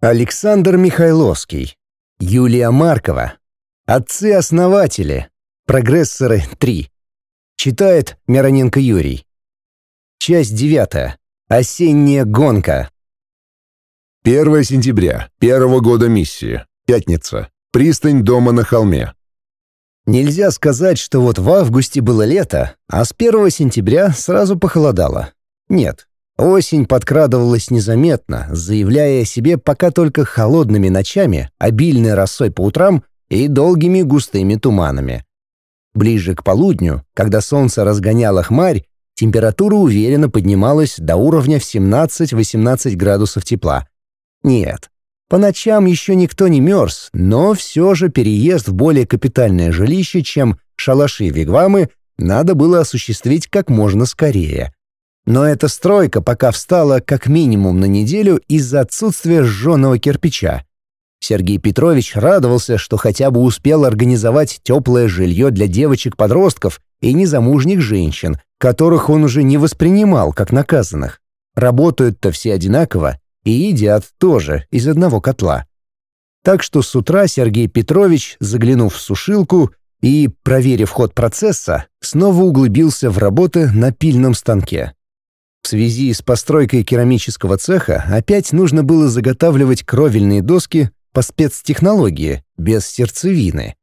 Александр Михайловский, Юлия Маркова, «Отцы-основатели», «Прогрессоры 3», читает Мироненко Юрий. Часть 9. Осенняя гонка. 1 сентября, первого года миссии, пятница, пристань дома на холме. Нельзя сказать, что вот в августе было лето, а с 1 сентября сразу похолодало. Нет, Осень подкрадывалась незаметно, заявляя о себе пока только холодными ночами, обильной росой по утрам и долгими густыми туманами. Ближе к полудню, когда солнце разгоняло хмарь, температура уверенно поднималась до уровня в 17-18 градусов тепла. Нет, по ночам еще никто не мерз, но все же переезд в более капитальное жилище, чем шалаши-вигвамы, надо было осуществить как можно скорее – но эта стройка пока встала как минимум на неделю из-за отсутствия жженого кирпича. Сергей Петрович радовался, что хотя бы успел организовать теплое жилье для девочек-подростков и незамужних женщин, которых он уже не воспринимал как наказанных. Работают-то все одинаково и едят тоже из одного котла. Так что с утра Сергей Петрович, заглянув в сушилку и, проверив ход процесса, снова углубился в работы на пильном станке. В связи с постройкой керамического цеха опять нужно было заготавливать кровельные доски по спецтехнологии, без сердцевины.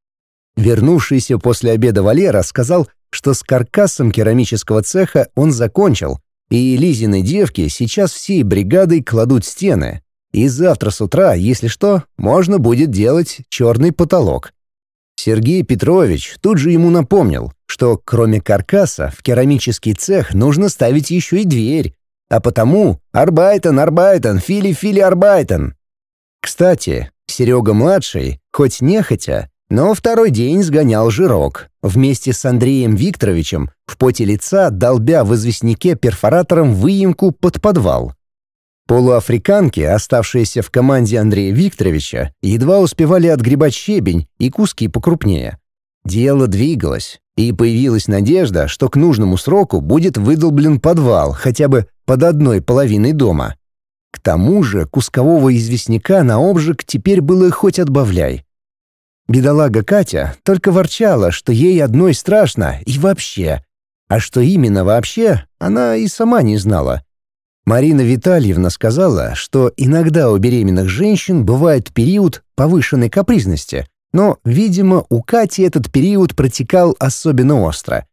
Вернувшийся после обеда Валера сказал, что с каркасом керамического цеха он закончил, и Лизины девки сейчас всей бригадой кладут стены. И завтра с утра, если что, можно будет делать черный потолок. Сергей Петрович тут же ему напомнил, что кроме каркаса в керамический цех нужно ставить еще и дверь, а потому «Арбайтон, Арбайтон, Фили, Фили, Арбайтон». Кстати, Серега-младший, хоть нехотя, но второй день сгонял жирок. Вместе с Андреем Викторовичем в поте лица долбя в известняке перфоратором выемку под подвал. Полуафриканки, оставшиеся в команде Андрея Викторовича, едва успевали отгребать щебень и куски покрупнее. Дело двигалось, и появилась надежда, что к нужному сроку будет выдолблен подвал хотя бы под одной половиной дома. К тому же кускового известняка на обжиг теперь было хоть отбавляй. Бедолага Катя только ворчала, что ей одной страшно и вообще. А что именно вообще, она и сама не знала — Марина Витальевна сказала, что иногда у беременных женщин бывает период повышенной капризности, но, видимо, у Кати этот период протекал особенно остро.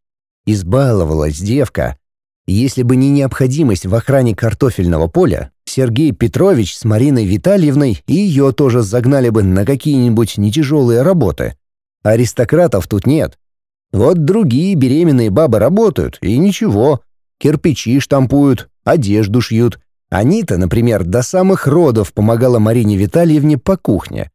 Избаловалась девка. Если бы не необходимость в охране картофельного поля, Сергей Петрович с Мариной Витальевной и ее тоже загнали бы на какие-нибудь нетяжелые работы. Аристократов тут нет. Вот другие беременные бабы работают, и ничего. Кирпичи штампуют, одежду шьют. Анита, например, до самых родов помогала Марине Витальевне по кухне.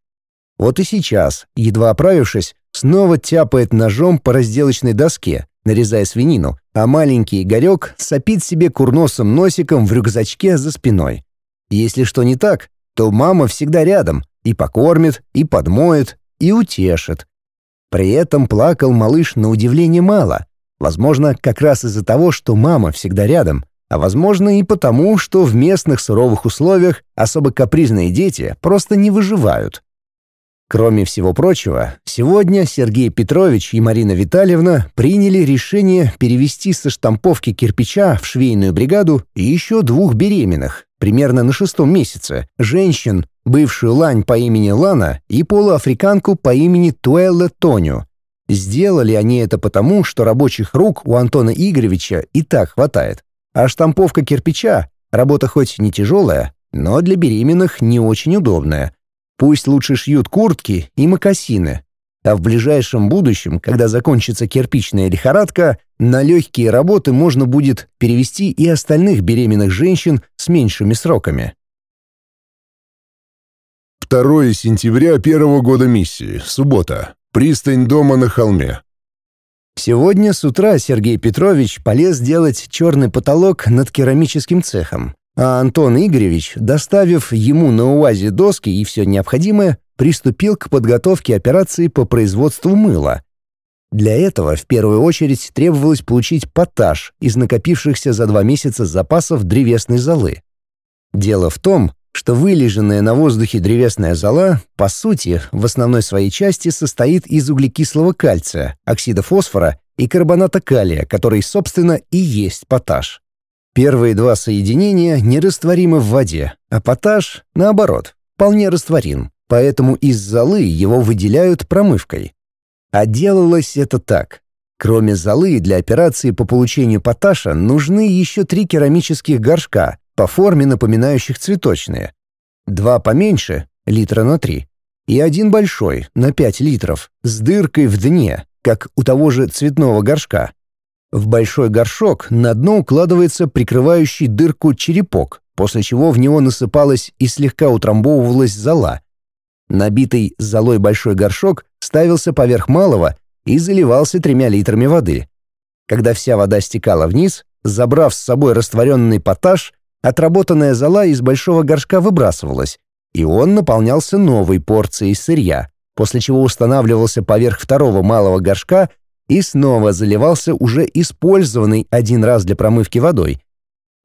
Вот и сейчас, едва оправившись, снова тяпает ножом по разделочной доске, нарезая свинину, а маленький Игорек сопит себе курносым носиком в рюкзачке за спиной. Если что не так, то мама всегда рядом, и покормит, и подмоет, и утешит. При этом плакал малыш на удивление мало. Возможно, как раз из-за того, что мама всегда рядом — а возможно и потому, что в местных суровых условиях особо капризные дети просто не выживают. Кроме всего прочего, сегодня Сергей Петрович и Марина Витальевна приняли решение перевести со штамповки кирпича в швейную бригаду еще двух беременных, примерно на шестом месяце, женщин, бывшую лань по имени Лана и полуафриканку по имени Туэлла Тоню. Сделали они это потому, что рабочих рук у Антона Игоревича и так хватает. А штамповка кирпича — работа хоть не тяжелая, но для беременных не очень удобная. Пусть лучше шьют куртки и мокасины. А в ближайшем будущем, когда закончится кирпичная лихорадка, на легкие работы можно будет перевести и остальных беременных женщин с меньшими сроками. 2 сентября первого года миссии, суббота. Пристань дома на холме. Сегодня с утра Сергей Петрович полез делать черный потолок над керамическим цехом, а Антон Игоревич, доставив ему на УАЗе доски и все необходимое, приступил к подготовке операции по производству мыла. Для этого в первую очередь требовалось получить поташ из накопившихся за два месяца запасов древесной золы. Дело в том, что вылеженная на воздухе древесная зола, по сути, в основной своей части состоит из углекислого кальция, оксида фосфора и карбоната калия, который, собственно, и есть поташ. Первые два соединения нерастворимы в воде, а поташ, наоборот, вполне растворим, поэтому из золы его выделяют промывкой. А делалось это так. Кроме золы для операции по получению поташа нужны еще три керамических горшка, по форме напоминающих цветочные. Два поменьше, литра на три, и один большой, на 5 литров, с дыркой в дне, как у того же цветного горшка. В большой горшок на дно укладывается прикрывающий дырку черепок, после чего в него насыпалась и слегка утрамбовывалась зола. Набитый золой большой горшок ставился поверх малого и заливался тремя литрами воды. Когда вся вода стекала вниз, забрав с собой растворенный поташ, отработанная зола из большого горшка выбрасывалась, и он наполнялся новой порцией сырья, после чего устанавливался поверх второго малого горшка и снова заливался уже использованный один раз для промывки водой.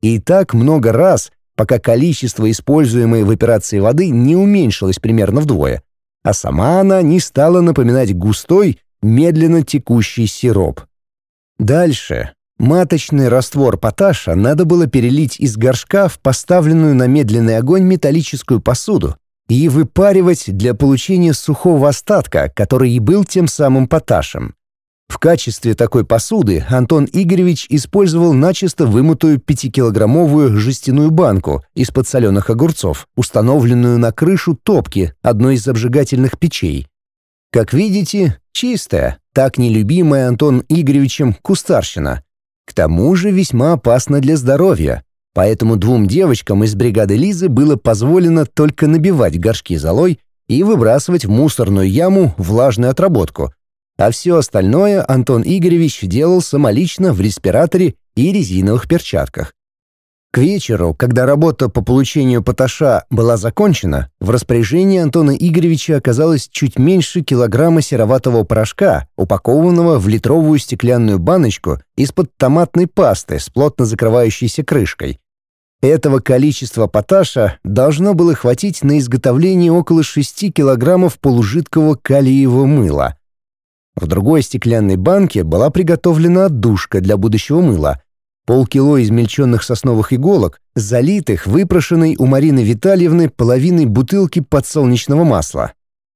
И так много раз, пока количество используемой в операции воды не уменьшилось примерно вдвое, а сама она не стала напоминать густой, медленно текущий сироп. Дальше Маточный раствор поташа надо было перелить из горшка в поставленную на медленный огонь металлическую посуду и выпаривать для получения сухого остатка, который и был тем самым поташем. В качестве такой посуды Антон Игоревич использовал начисто вымытую 5-килограммовую жестяную банку из подсоленных огурцов, установленную на крышу топки одной из обжигательных печей. Как видите, чистая, так нелюбимая Антон Игоревичем кустарщина. К тому же весьма опасно для здоровья, поэтому двум девочкам из бригады Лизы было позволено только набивать горшки золой и выбрасывать в мусорную яму влажную отработку, а все остальное Антон Игоревич делал самолично в респираторе и резиновых перчатках. К вечеру, когда работа по получению поташа была закончена, в распоряжении Антона Игоревича оказалось чуть меньше килограмма сероватого порошка, упакованного в литровую стеклянную баночку из-под томатной пасты с плотно закрывающейся крышкой. Этого количества поташа должно было хватить на изготовление около 6 килограммов полужидкого калиевого мыла. В другой стеклянной банке была приготовлена отдушка для будущего мыла — Полкило измельченных сосновых иголок, залитых выпрошенной у Марины Витальевны половиной бутылки подсолнечного масла.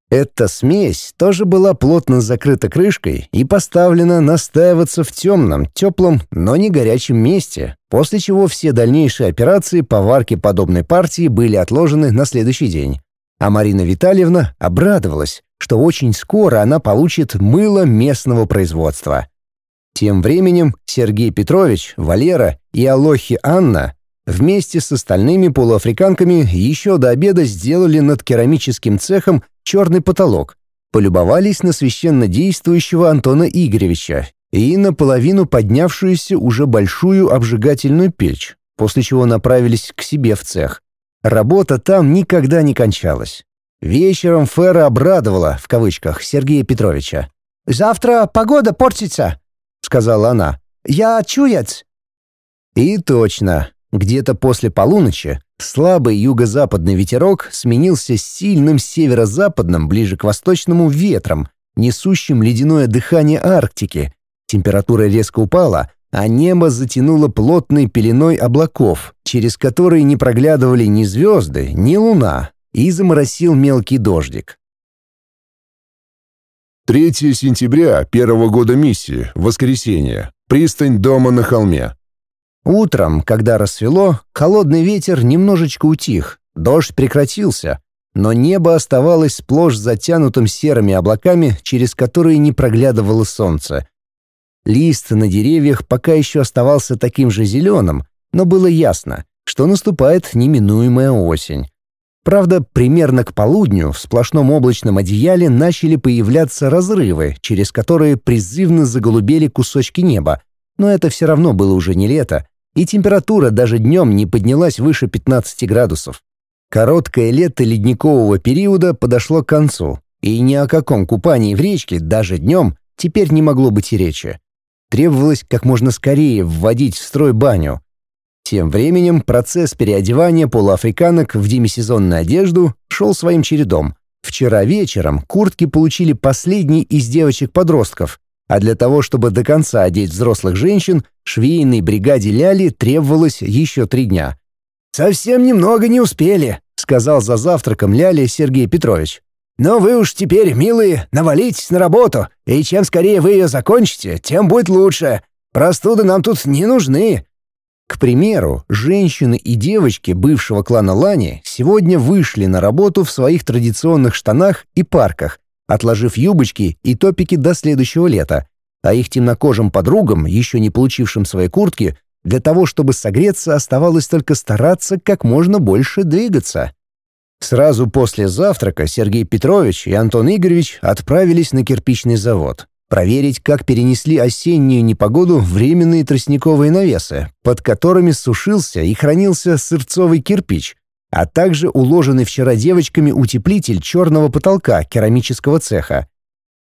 Эта смесь тоже была плотно закрыта крышкой и поставлена настаиваться в темном, теплом, но не горячем месте, после чего все дальнейшие операции по варке подобной партии были отложены на следующий день. А Марина Витальевна обрадовалась, что очень скоро она получит мыло местного производства. Тем временем Сергей Петрович, Валера и Алохи Анна вместе с остальными полуафриканками еще до обеда сделали над керамическим цехом черный потолок, полюбовались на священно действующего Антона Игоревича и наполовину поднявшуюся уже большую обжигательную печь, после чего направились к себе в цех. Работа там никогда не кончалась. Вечером Фера обрадовала, в кавычках, Сергея Петровича. «Завтра погода портится!» сказала она. «Я чуять!» И точно, где-то после полуночи слабый юго-западный ветерок сменился сильным северо-западным, ближе к восточному, ветром, несущим ледяное дыхание Арктики. Температура резко упала, а небо затянуло плотной пеленой облаков, через которые не проглядывали ни звезды, ни луна, и заморосил мелкий дождик. 3 сентября первого года миссии, воскресенье, пристань дома на холме. Утром, когда рассвело, холодный ветер немножечко утих, дождь прекратился, но небо оставалось сплошь затянутым серыми облаками, через которые не проглядывало солнце. Лист на деревьях пока еще оставался таким же зеленым, но было ясно, что наступает неминуемая осень. Правда, примерно к полудню в сплошном облачном одеяле начали появляться разрывы, через которые призывно заголубели кусочки неба. Но это все равно было уже не лето, и температура даже днем не поднялась выше 15 градусов. Короткое лето ледникового периода подошло к концу, и ни о каком купании в речке даже днем теперь не могло быть и речи. Требовалось как можно скорее вводить в строй баню, тем временем процесс переодевания полуафриканок в демисезонную одежду шел своим чередом. Вчера вечером куртки получили последний из девочек-подростков, а для того, чтобы до конца одеть взрослых женщин, швейной бригаде Ляли требовалось еще три дня. «Совсем немного не успели», — сказал за завтраком Ляли Сергей Петрович. «Но вы уж теперь, милые, навалитесь на работу, и чем скорее вы ее закончите, тем будет лучше. Простуды нам тут не нужны, к примеру, женщины и девочки бывшего клана Лани сегодня вышли на работу в своих традиционных штанах и парках, отложив юбочки и топики до следующего лета, а их темнокожим подругам, еще не получившим своей куртки, для того, чтобы согреться, оставалось только стараться как можно больше двигаться. Сразу после завтрака Сергей Петрович и Антон Игоревич отправились на кирпичный завод проверить, как перенесли осеннюю непогоду временные тростниковые навесы, под которыми сушился и хранился сырцовый кирпич, а также уложенный вчера девочками утеплитель черного потолка керамического цеха.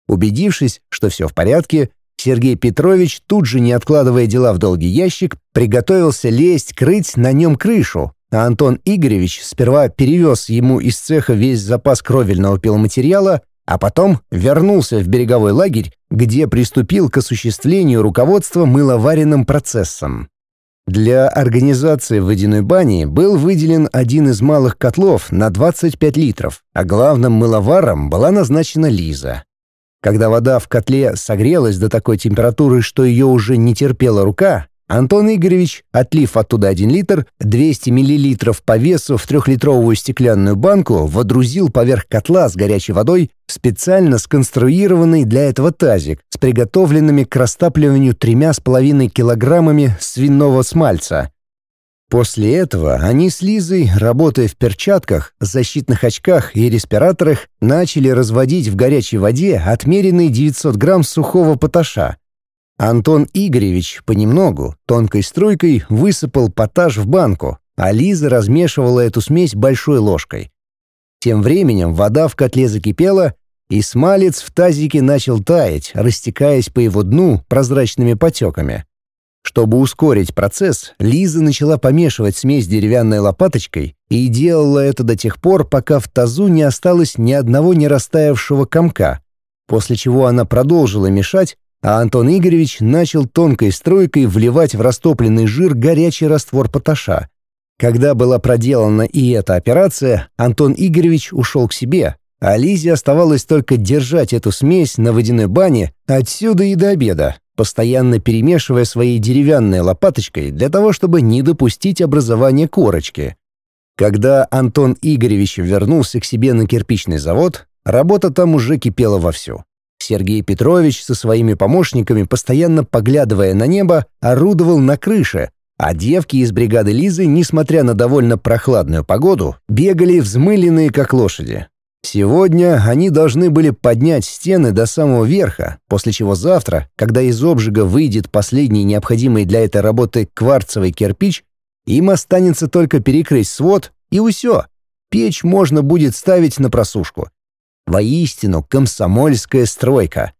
Убедившись, что все в порядке, Сергей Петрович, тут же не откладывая дела в долгий ящик, приготовился лезть крыть на нем крышу, а Антон Игоревич сперва перевез ему из цеха весь запас кровельного пиломатериала, а потом вернулся в береговой лагерь, где приступил к осуществлению руководства мыловаренным процессом. Для организации водяной бани был выделен один из малых котлов на 25 литров, а главным мыловаром была назначена Лиза. Когда вода в котле согрелась до такой температуры, что ее уже не терпела рука, Антон Игоревич, отлив оттуда 1 литр, 200 мл по весу в трехлитровую стеклянную банку, водрузил поверх котла с горячей водой специально сконструированный для этого тазик с приготовленными к растапливанию тремя с половиной килограммами свиного смальца. После этого они с Лизой, работая в перчатках, защитных очках и респираторах, начали разводить в горячей воде отмеренные 900 грамм сухого поташа – Антон Игоревич понемногу, тонкой струйкой, высыпал поташ в банку, а Лиза размешивала эту смесь большой ложкой. Тем временем вода в котле закипела, и смалец в тазике начал таять, растекаясь по его дну прозрачными потеками. Чтобы ускорить процесс, Лиза начала помешивать смесь деревянной лопаточкой и делала это до тех пор, пока в тазу не осталось ни одного не растаявшего комка, после чего она продолжила мешать, а Антон Игоревич начал тонкой струйкой вливать в растопленный жир горячий раствор поташа. Когда была проделана и эта операция, Антон Игоревич ушел к себе, а Лизе оставалось только держать эту смесь на водяной бане отсюда и до обеда, постоянно перемешивая своей деревянной лопаточкой для того, чтобы не допустить образования корочки. Когда Антон Игоревич вернулся к себе на кирпичный завод, работа там уже кипела вовсю. Сергей Петрович со своими помощниками, постоянно поглядывая на небо, орудовал на крыше, а девки из бригады Лизы, несмотря на довольно прохладную погоду, бегали взмыленные, как лошади. Сегодня они должны были поднять стены до самого верха, после чего завтра, когда из обжига выйдет последний необходимый для этой работы кварцевый кирпич, им останется только перекрыть свод, и усё. Печь можно будет ставить на просушку — Воистину, комсомольская стройка.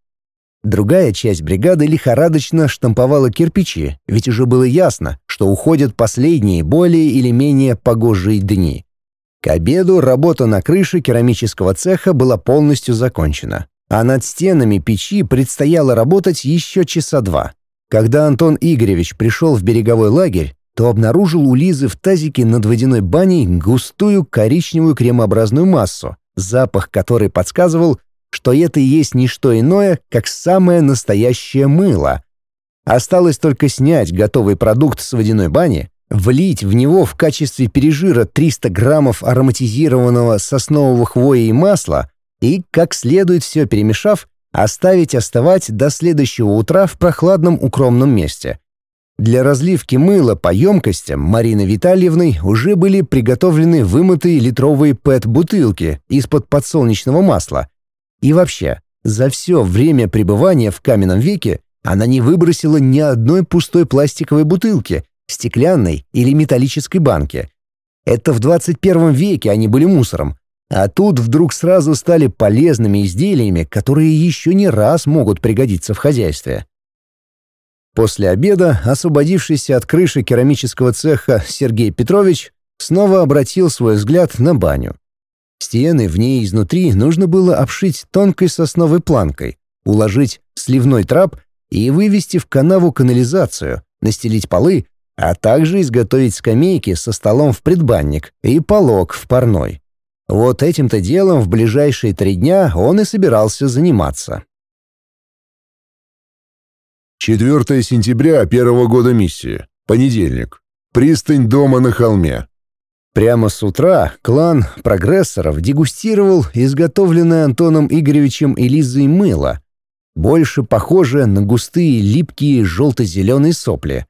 Другая часть бригады лихорадочно штамповала кирпичи, ведь уже было ясно, что уходят последние более или менее погожие дни. К обеду работа на крыше керамического цеха была полностью закончена, а над стенами печи предстояло работать еще часа два. Когда Антон Игоревич пришел в береговой лагерь, то обнаружил у Лизы в тазике над водяной баней густую коричневую кремообразную массу, запах который подсказывал, что это и есть не что иное, как самое настоящее мыло. Осталось только снять готовый продукт с водяной бани, влить в него в качестве пережира 300 граммов ароматизированного соснового хвоя и масла и, как следует все перемешав, оставить остывать до следующего утра в прохладном укромном месте. Для разливки мыла по емкостям Марины Витальевны уже были приготовлены вымытые литровые ПЭТ-бутылки из-под подсолнечного масла. И вообще, за все время пребывания в каменном веке она не выбросила ни одной пустой пластиковой бутылки, стеклянной или металлической банки. Это в 21 веке они были мусором, а тут вдруг сразу стали полезными изделиями, которые еще не раз могут пригодиться в хозяйстве. После обеда освободившийся от крыши керамического цеха Сергей Петрович снова обратил свой взгляд на баню. Стены в ней изнутри нужно было обшить тонкой сосновой планкой, уложить сливной трап и вывести в канаву канализацию, настелить полы, а также изготовить скамейки со столом в предбанник и полог в парной. Вот этим-то делом в ближайшие три дня он и собирался заниматься. 4 сентября первого года миссии. Понедельник. Пристань дома на холме. Прямо с утра клан прогрессоров дегустировал изготовленное Антоном Игоревичем и Лизой мыло, больше похожее на густые липкие желто-зеленые сопли.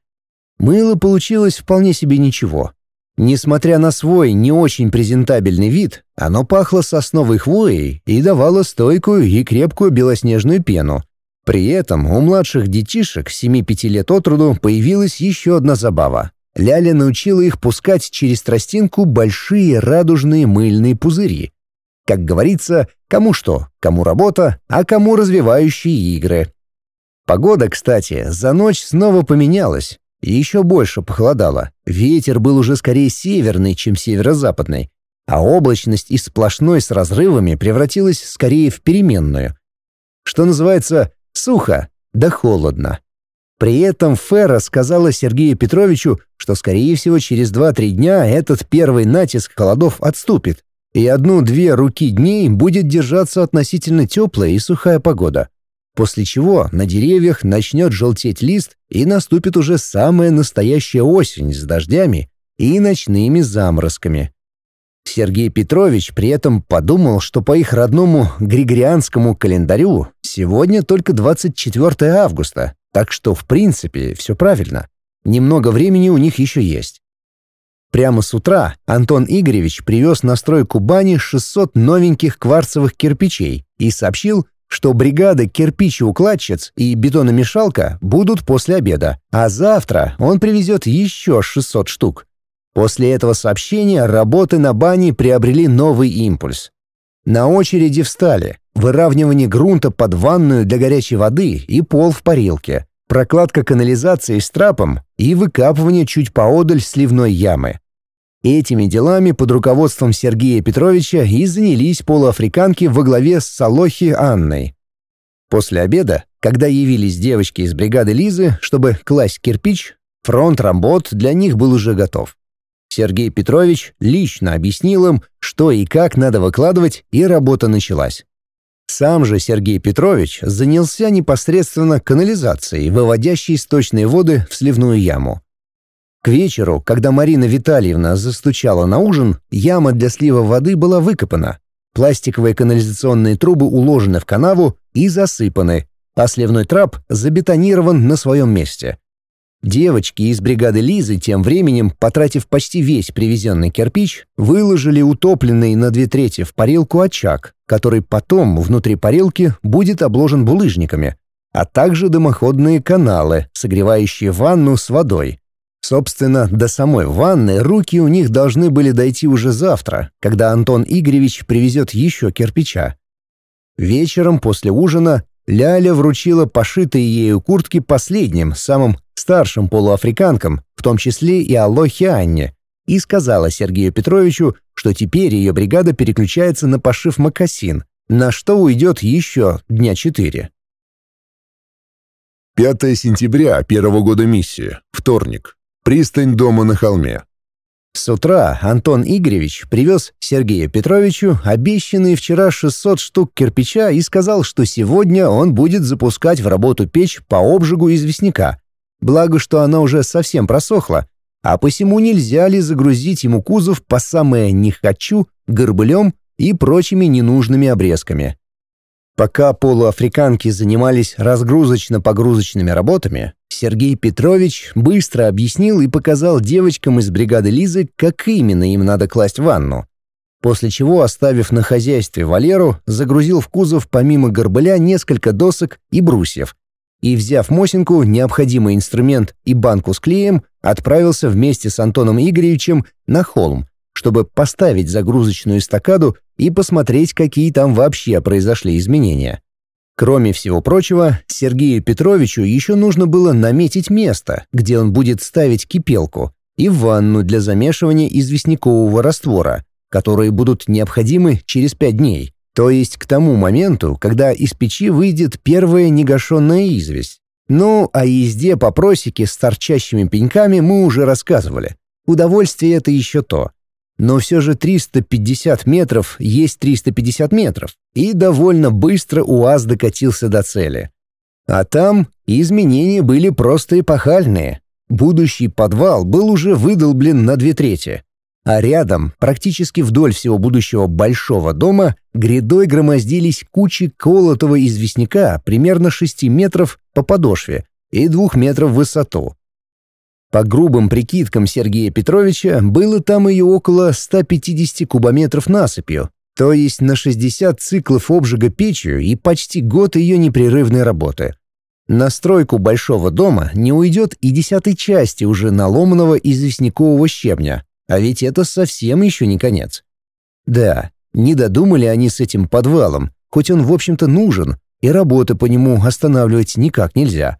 Мыло получилось вполне себе ничего. Несмотря на свой не очень презентабельный вид, оно пахло сосновой хвоей и давало стойкую и крепкую белоснежную пену, при этом у младших детишек 7-5 лет от роду появилась еще одна забава. Ляля научила их пускать через тростинку большие радужные мыльные пузыри. Как говорится, кому что, кому работа, а кому развивающие игры. Погода, кстати, за ночь снова поменялась. и Еще больше похолодало. Ветер был уже скорее северный, чем северо-западный. А облачность из сплошной с разрывами превратилась скорее в переменную. Что называется, Сухо, да холодно. При этом Фера сказала Сергею Петровичу, что, скорее всего, через 2-3 дня этот первый натиск холодов отступит, и одну-две руки дней будет держаться относительно теплая и сухая погода. После чего на деревьях начнет желтеть лист и наступит уже самая настоящая осень с дождями и ночными заморозками. Сергей Петрович при этом подумал, что по их родному григорианскому календарю сегодня только 24 августа, так что в принципе все правильно. Немного времени у них еще есть. Прямо с утра Антон Игоревич привез на стройку Бани 600 новеньких кварцевых кирпичей и сообщил, что бригады кирпичеукладчиц и бетономешалка будут после обеда, а завтра он привезет еще 600 штук. После этого сообщения работы на бане приобрели новый импульс. На очереди встали выравнивание грунта под ванную для горячей воды и пол в парилке, прокладка канализации с трапом и выкапывание чуть поодаль сливной ямы. Этими делами под руководством Сергея Петровича и занялись полуафриканки во главе с солохи Анной. После обеда, когда явились девочки из бригады Лизы, чтобы класть кирпич, фронт работ для них был уже готов. Сергей Петрович лично объяснил им, что и как надо выкладывать, и работа началась. Сам же Сергей Петрович занялся непосредственно канализацией, выводящей сточные воды в сливную яму. К вечеру, когда Марина Витальевна застучала на ужин, яма для слива воды была выкопана, пластиковые канализационные трубы уложены в канаву и засыпаны, а сливной трап забетонирован на своем месте. Девочки из бригады Лизы тем временем, потратив почти весь привезенный кирпич, выложили утопленный на две трети в парилку очаг, который потом внутри парилки будет обложен булыжниками, а также дымоходные каналы, согревающие ванну с водой. Собственно, до самой ванны руки у них должны были дойти уже завтра, когда Антон Игоревич привезет еще кирпича. Вечером после ужина Ляля вручила пошитые ею куртки последним, самым старшим полуафриканкам, в том числе и Алохе Анне, и сказала Сергею Петровичу, что теперь ее бригада переключается на пошив макасин, на что уйдет еще дня четыре. 5 сентября первого года миссии, вторник. Пристань дома на холме. С утра Антон Игоревич привез Сергею Петровичу обещанные вчера 600 штук кирпича и сказал, что сегодня он будет запускать в работу печь по обжигу известняка, благо что она уже совсем просохла, а посему нельзя ли загрузить ему кузов по самое «не хочу» горбылем и прочими ненужными обрезками. Пока полуафриканки занимались разгрузочно-погрузочными работами, Сергей Петрович быстро объяснил и показал девочкам из бригады Лизы, как именно им надо класть ванну. После чего, оставив на хозяйстве Валеру, загрузил в кузов помимо горбыля несколько досок и брусьев, и, взяв Мосинку, необходимый инструмент и банку с клеем, отправился вместе с Антоном Игоревичем на холм, чтобы поставить загрузочную эстакаду и посмотреть, какие там вообще произошли изменения. Кроме всего прочего, Сергею Петровичу еще нужно было наметить место, где он будет ставить кипелку, и ванну для замешивания известнякового раствора, которые будут необходимы через пять дней. То есть к тому моменту, когда из печи выйдет первая негашенная известь. Ну, о езде по просеке с торчащими пеньками мы уже рассказывали. Удовольствие это еще то. Но все же 350 метров есть 350 метров, и довольно быстро УАЗ докатился до цели. А там изменения были просто эпохальные. Будущий подвал был уже выдолблен на две трети а рядом, практически вдоль всего будущего большого дома, грядой громоздились кучи колотого известняка примерно 6 метров по подошве и 2 метров в высоту. По грубым прикидкам Сергея Петровича, было там ее около 150 кубометров насыпью, то есть на 60 циклов обжига печью и почти год ее непрерывной работы. На стройку большого дома не уйдет и десятой части уже наломанного известнякового щебня, а ведь это совсем еще не конец. Да, не додумали они с этим подвалом, хоть он, в общем-то, нужен, и работы по нему останавливать никак нельзя.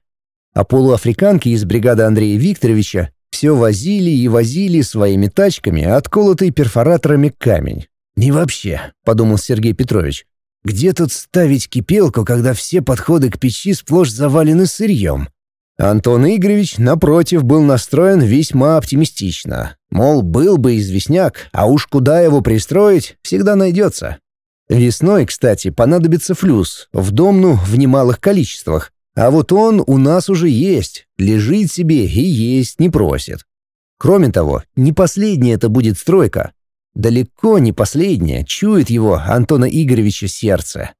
А полуафриканки из бригады Андрея Викторовича все возили и возили своими тачками, отколотый перфораторами камень. «Не вообще», — подумал Сергей Петрович. «Где тут ставить кипелку, когда все подходы к печи сплошь завалены сырьем? Антон Игоревич, напротив, был настроен весьма оптимистично. Мол, был бы известняк, а уж куда его пристроить, всегда найдется. Весной, кстати, понадобится флюс, в домну в немалых количествах. А вот он у нас уже есть, лежит себе и есть не просит. Кроме того, не последняя это будет стройка. Далеко не последняя, чует его Антона Игоревича сердце.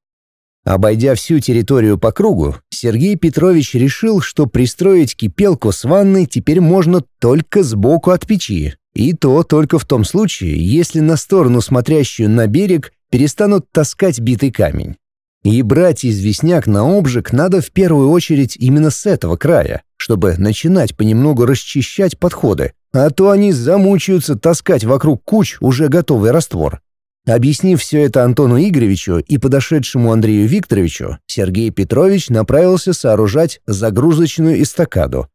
Обойдя всю территорию по кругу, Сергей Петрович решил, что пристроить кипелку с ванной теперь можно только сбоку от печи. И то только в том случае, если на сторону, смотрящую на берег, перестанут таскать битый камень. И брать известняк на обжиг надо в первую очередь именно с этого края, чтобы начинать понемногу расчищать подходы, а то они замучаются таскать вокруг куч уже готовый раствор. Объяснив все это Антону Игоревичу и подошедшему Андрею Викторовичу, Сергей Петрович направился сооружать загрузочную эстакаду.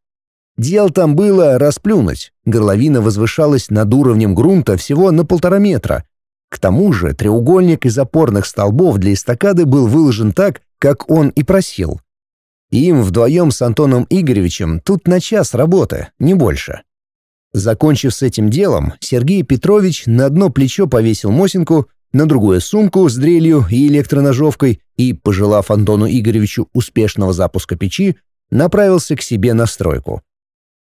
Дел там было расплюнуть, горловина возвышалась над уровнем грунта всего на полтора метра. К тому же треугольник из опорных столбов для эстакады был выложен так, как он и просил. Им вдвоем с Антоном Игоревичем тут на час работы, не больше. Закончив с этим делом, Сергей Петрович на одно плечо повесил Мосинку, на другое сумку с дрелью и электроножовкой и, пожелав Антону Игоревичу успешного запуска печи, направился к себе на стройку.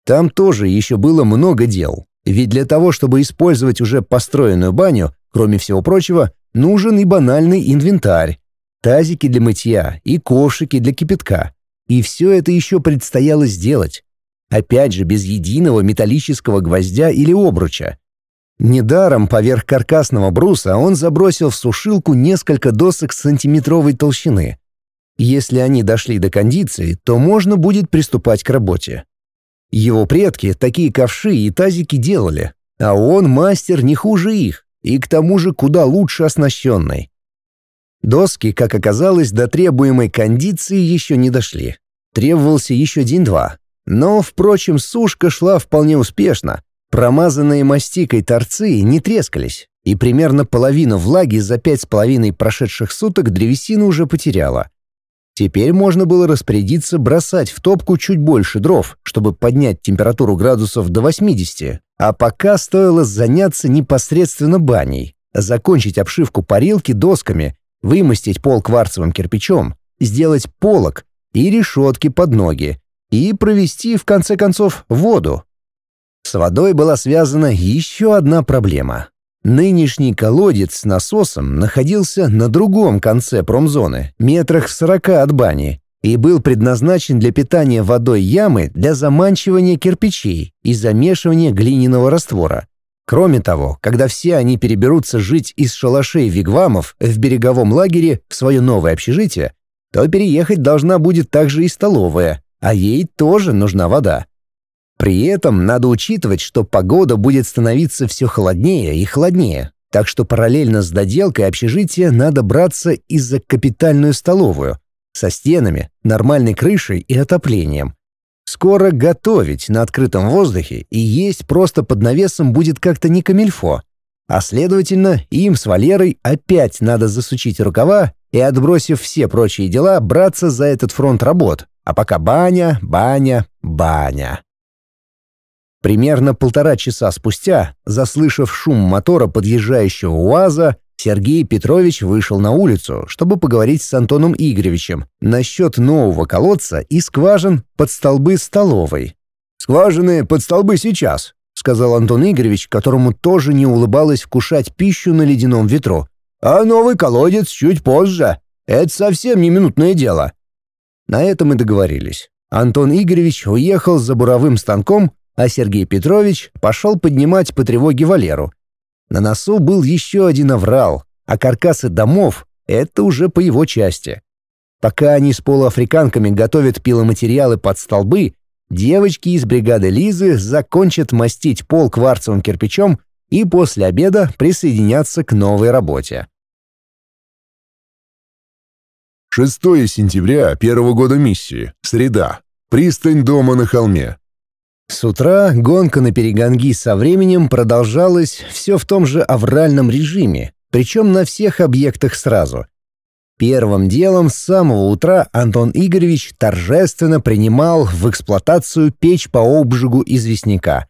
Там тоже еще было много дел, ведь для того, чтобы использовать уже построенную баню, кроме всего прочего, нужен и банальный инвентарь, тазики для мытья и ковшики для кипятка. И все это еще предстояло сделать опять же без единого металлического гвоздя или обруча. Недаром поверх каркасного бруса он забросил в сушилку несколько досок сантиметровой толщины. Если они дошли до кондиции, то можно будет приступать к работе. Его предки такие ковши и тазики делали, а он мастер не хуже их и к тому же куда лучше оснащенный. Доски, как оказалось, до требуемой кондиции еще не дошли. Требовался еще день-два, но, впрочем, сушка шла вполне успешно. Промазанные мастикой торцы не трескались, и примерно половину влаги за пять с половиной прошедших суток древесина уже потеряла. Теперь можно было распорядиться бросать в топку чуть больше дров, чтобы поднять температуру градусов до 80, а пока стоило заняться непосредственно баней, закончить обшивку парилки досками, вымостить пол кварцевым кирпичом, сделать полок и решетки под ноги, и провести, в конце концов, воду. С водой была связана еще одна проблема. Нынешний колодец с насосом находился на другом конце промзоны, метрах сорока от бани, и был предназначен для питания водой ямы для заманчивания кирпичей и замешивания глиняного раствора. Кроме того, когда все они переберутся жить из шалашей вигвамов в береговом лагере в свое новое общежитие, то переехать должна будет также и столовая, а ей тоже нужна вода. При этом надо учитывать, что погода будет становиться все холоднее и холоднее, так что параллельно с доделкой общежития надо браться и за капитальную столовую, со стенами, нормальной крышей и отоплением. Скоро готовить на открытом воздухе и есть просто под навесом будет как-то не камильфо. А следовательно, им с Валерой опять надо засучить рукава и, отбросив все прочие дела, браться за этот фронт работ, а пока баня, баня, баня. Примерно полтора часа спустя, заслышав шум мотора подъезжающего УАЗа, Сергей Петрович вышел на улицу, чтобы поговорить с Антоном Игоревичем насчет нового колодца и скважин под столбы столовой. «Скважины под столбы сейчас», — сказал Антон Игоревич, которому тоже не улыбалось вкушать пищу на ледяном ветру. «А новый колодец чуть позже. Это совсем не минутное дело. На этом и договорились. Антон Игоревич уехал за буровым станком, а Сергей Петрович пошел поднимать по тревоге Валеру. На носу был еще один оврал, а каркасы домов — это уже по его части. Пока они с полуафриканками готовят пиломатериалы под столбы, девочки из бригады Лизы закончат мастить пол кварцевым кирпичом и после обеда присоединятся к новой работе. 6 сентября первого года миссии, среда, пристань дома на холме. С утра гонка на перегонги со временем продолжалась все в том же авральном режиме, причем на всех объектах сразу. Первым делом с самого утра Антон Игоревич торжественно принимал в эксплуатацию печь по обжигу известняка.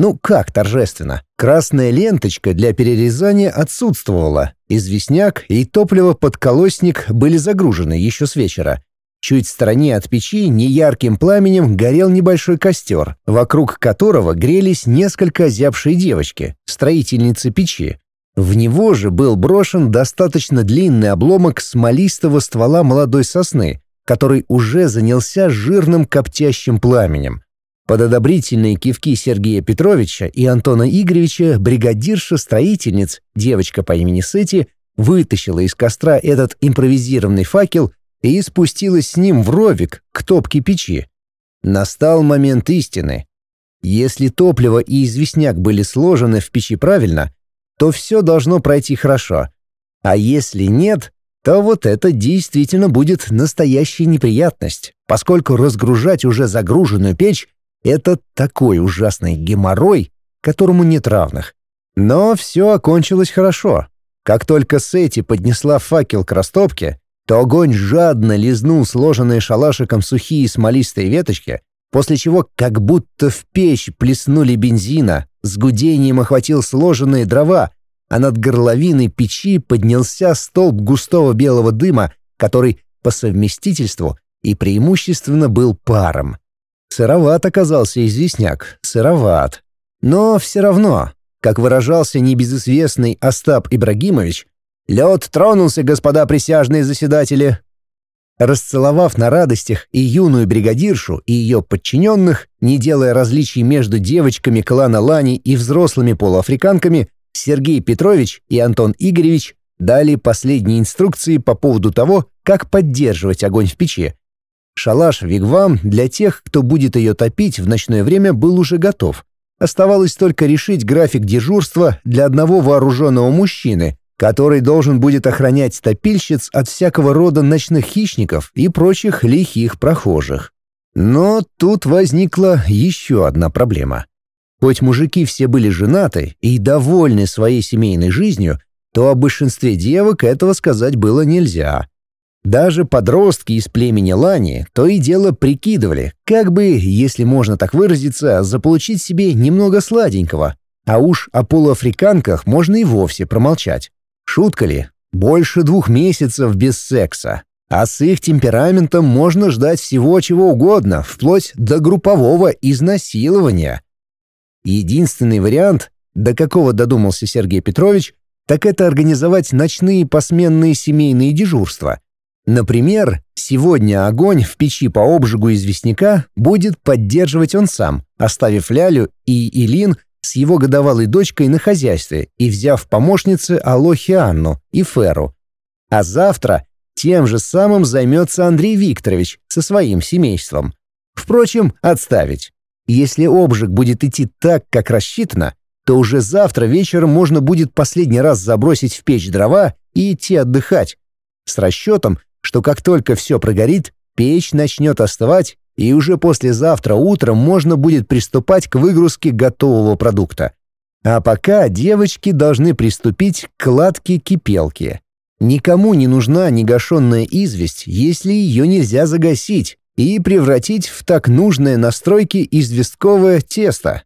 Ну как торжественно? Красная ленточка для перерезания отсутствовала. Известняк и топливо-подколосник были загружены еще с вечера. Чуть в стороне от печи неярким пламенем горел небольшой костер, вокруг которого грелись несколько озябшие девочки, строительницы печи. В него же был брошен достаточно длинный обломок смолистого ствола молодой сосны, который уже занялся жирным коптящим пламенем. Под одобрительные кивки Сергея Петровича и Антона Игоревича бригадирша-строительниц, девочка по имени Сети, вытащила из костра этот импровизированный факел и спустилась с ним в ровик к топке печи. Настал момент истины. Если топливо и известняк были сложены в печи правильно, то все должно пройти хорошо. А если нет, то вот это действительно будет настоящая неприятность, поскольку разгружать уже загруженную печь это такой ужасный геморрой, которому нет равных. Но все окончилось хорошо. Как только Сети поднесла факел к растопке, то огонь жадно лизнул сложенные шалашиком сухие смолистые веточки, после чего как будто в печь плеснули бензина, с гудением охватил сложенные дрова, а над горловиной печи поднялся столб густого белого дыма, который по совместительству и преимущественно был паром. Сыроват оказался известняк, сыроват. Но все равно, как выражался небезызвестный Остап Ибрагимович, «Лед тронулся, господа присяжные заседатели!» Расцеловав на радостях и юную бригадиршу, и ее подчиненных, не делая различий между девочками клана Лани и взрослыми полуафриканками, Сергей Петрович и Антон Игоревич дали последние инструкции по поводу того, как поддерживать огонь в печи, Шалаш-вигвам для тех, кто будет ее топить в ночное время, был уже готов. Оставалось только решить график дежурства для одного вооруженного мужчины, который должен будет охранять топильщиц от всякого рода ночных хищников и прочих лихих прохожих. Но тут возникла еще одна проблема. Хоть мужики все были женаты и довольны своей семейной жизнью, то о большинстве девок этого сказать было нельзя. Даже подростки из племени Лани то и дело прикидывали, как бы, если можно так выразиться, заполучить себе немного сладенького. А уж о полуафриканках можно и вовсе промолчать. Шутка ли? Больше двух месяцев без секса. А с их темпераментом можно ждать всего чего угодно, вплоть до группового изнасилования. Единственный вариант, до какого додумался Сергей Петрович, так это организовать ночные посменные семейные дежурства – Например, сегодня огонь в печи по обжигу известняка будет поддерживать он сам, оставив Лялю и Илин с его годовалой дочкой на хозяйстве и взяв помощницы Алохи Анну и Феру. А завтра тем же самым займется Андрей Викторович со своим семейством. Впрочем, отставить. Если обжиг будет идти так, как рассчитано, то уже завтра вечером можно будет последний раз забросить в печь дрова и идти отдыхать. С расчетом, что как только все прогорит, печь начнет остывать, и уже послезавтра утром можно будет приступать к выгрузке готового продукта. А пока девочки должны приступить к кладке кипелки. Никому не нужна негашенная известь, если ее нельзя загасить и превратить в так нужное настройки известковое тесто.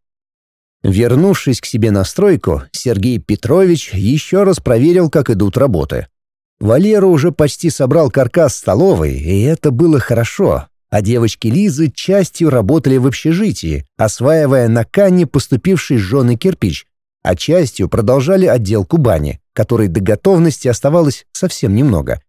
Вернувшись к себе на стройку, Сергей Петрович еще раз проверил, как идут работы. Валера уже почти собрал каркас столовой, и это было хорошо. А девочки Лизы частью работали в общежитии, осваивая на Кане поступивший жженый кирпич, а частью продолжали отделку бани, которой до готовности оставалось совсем немного.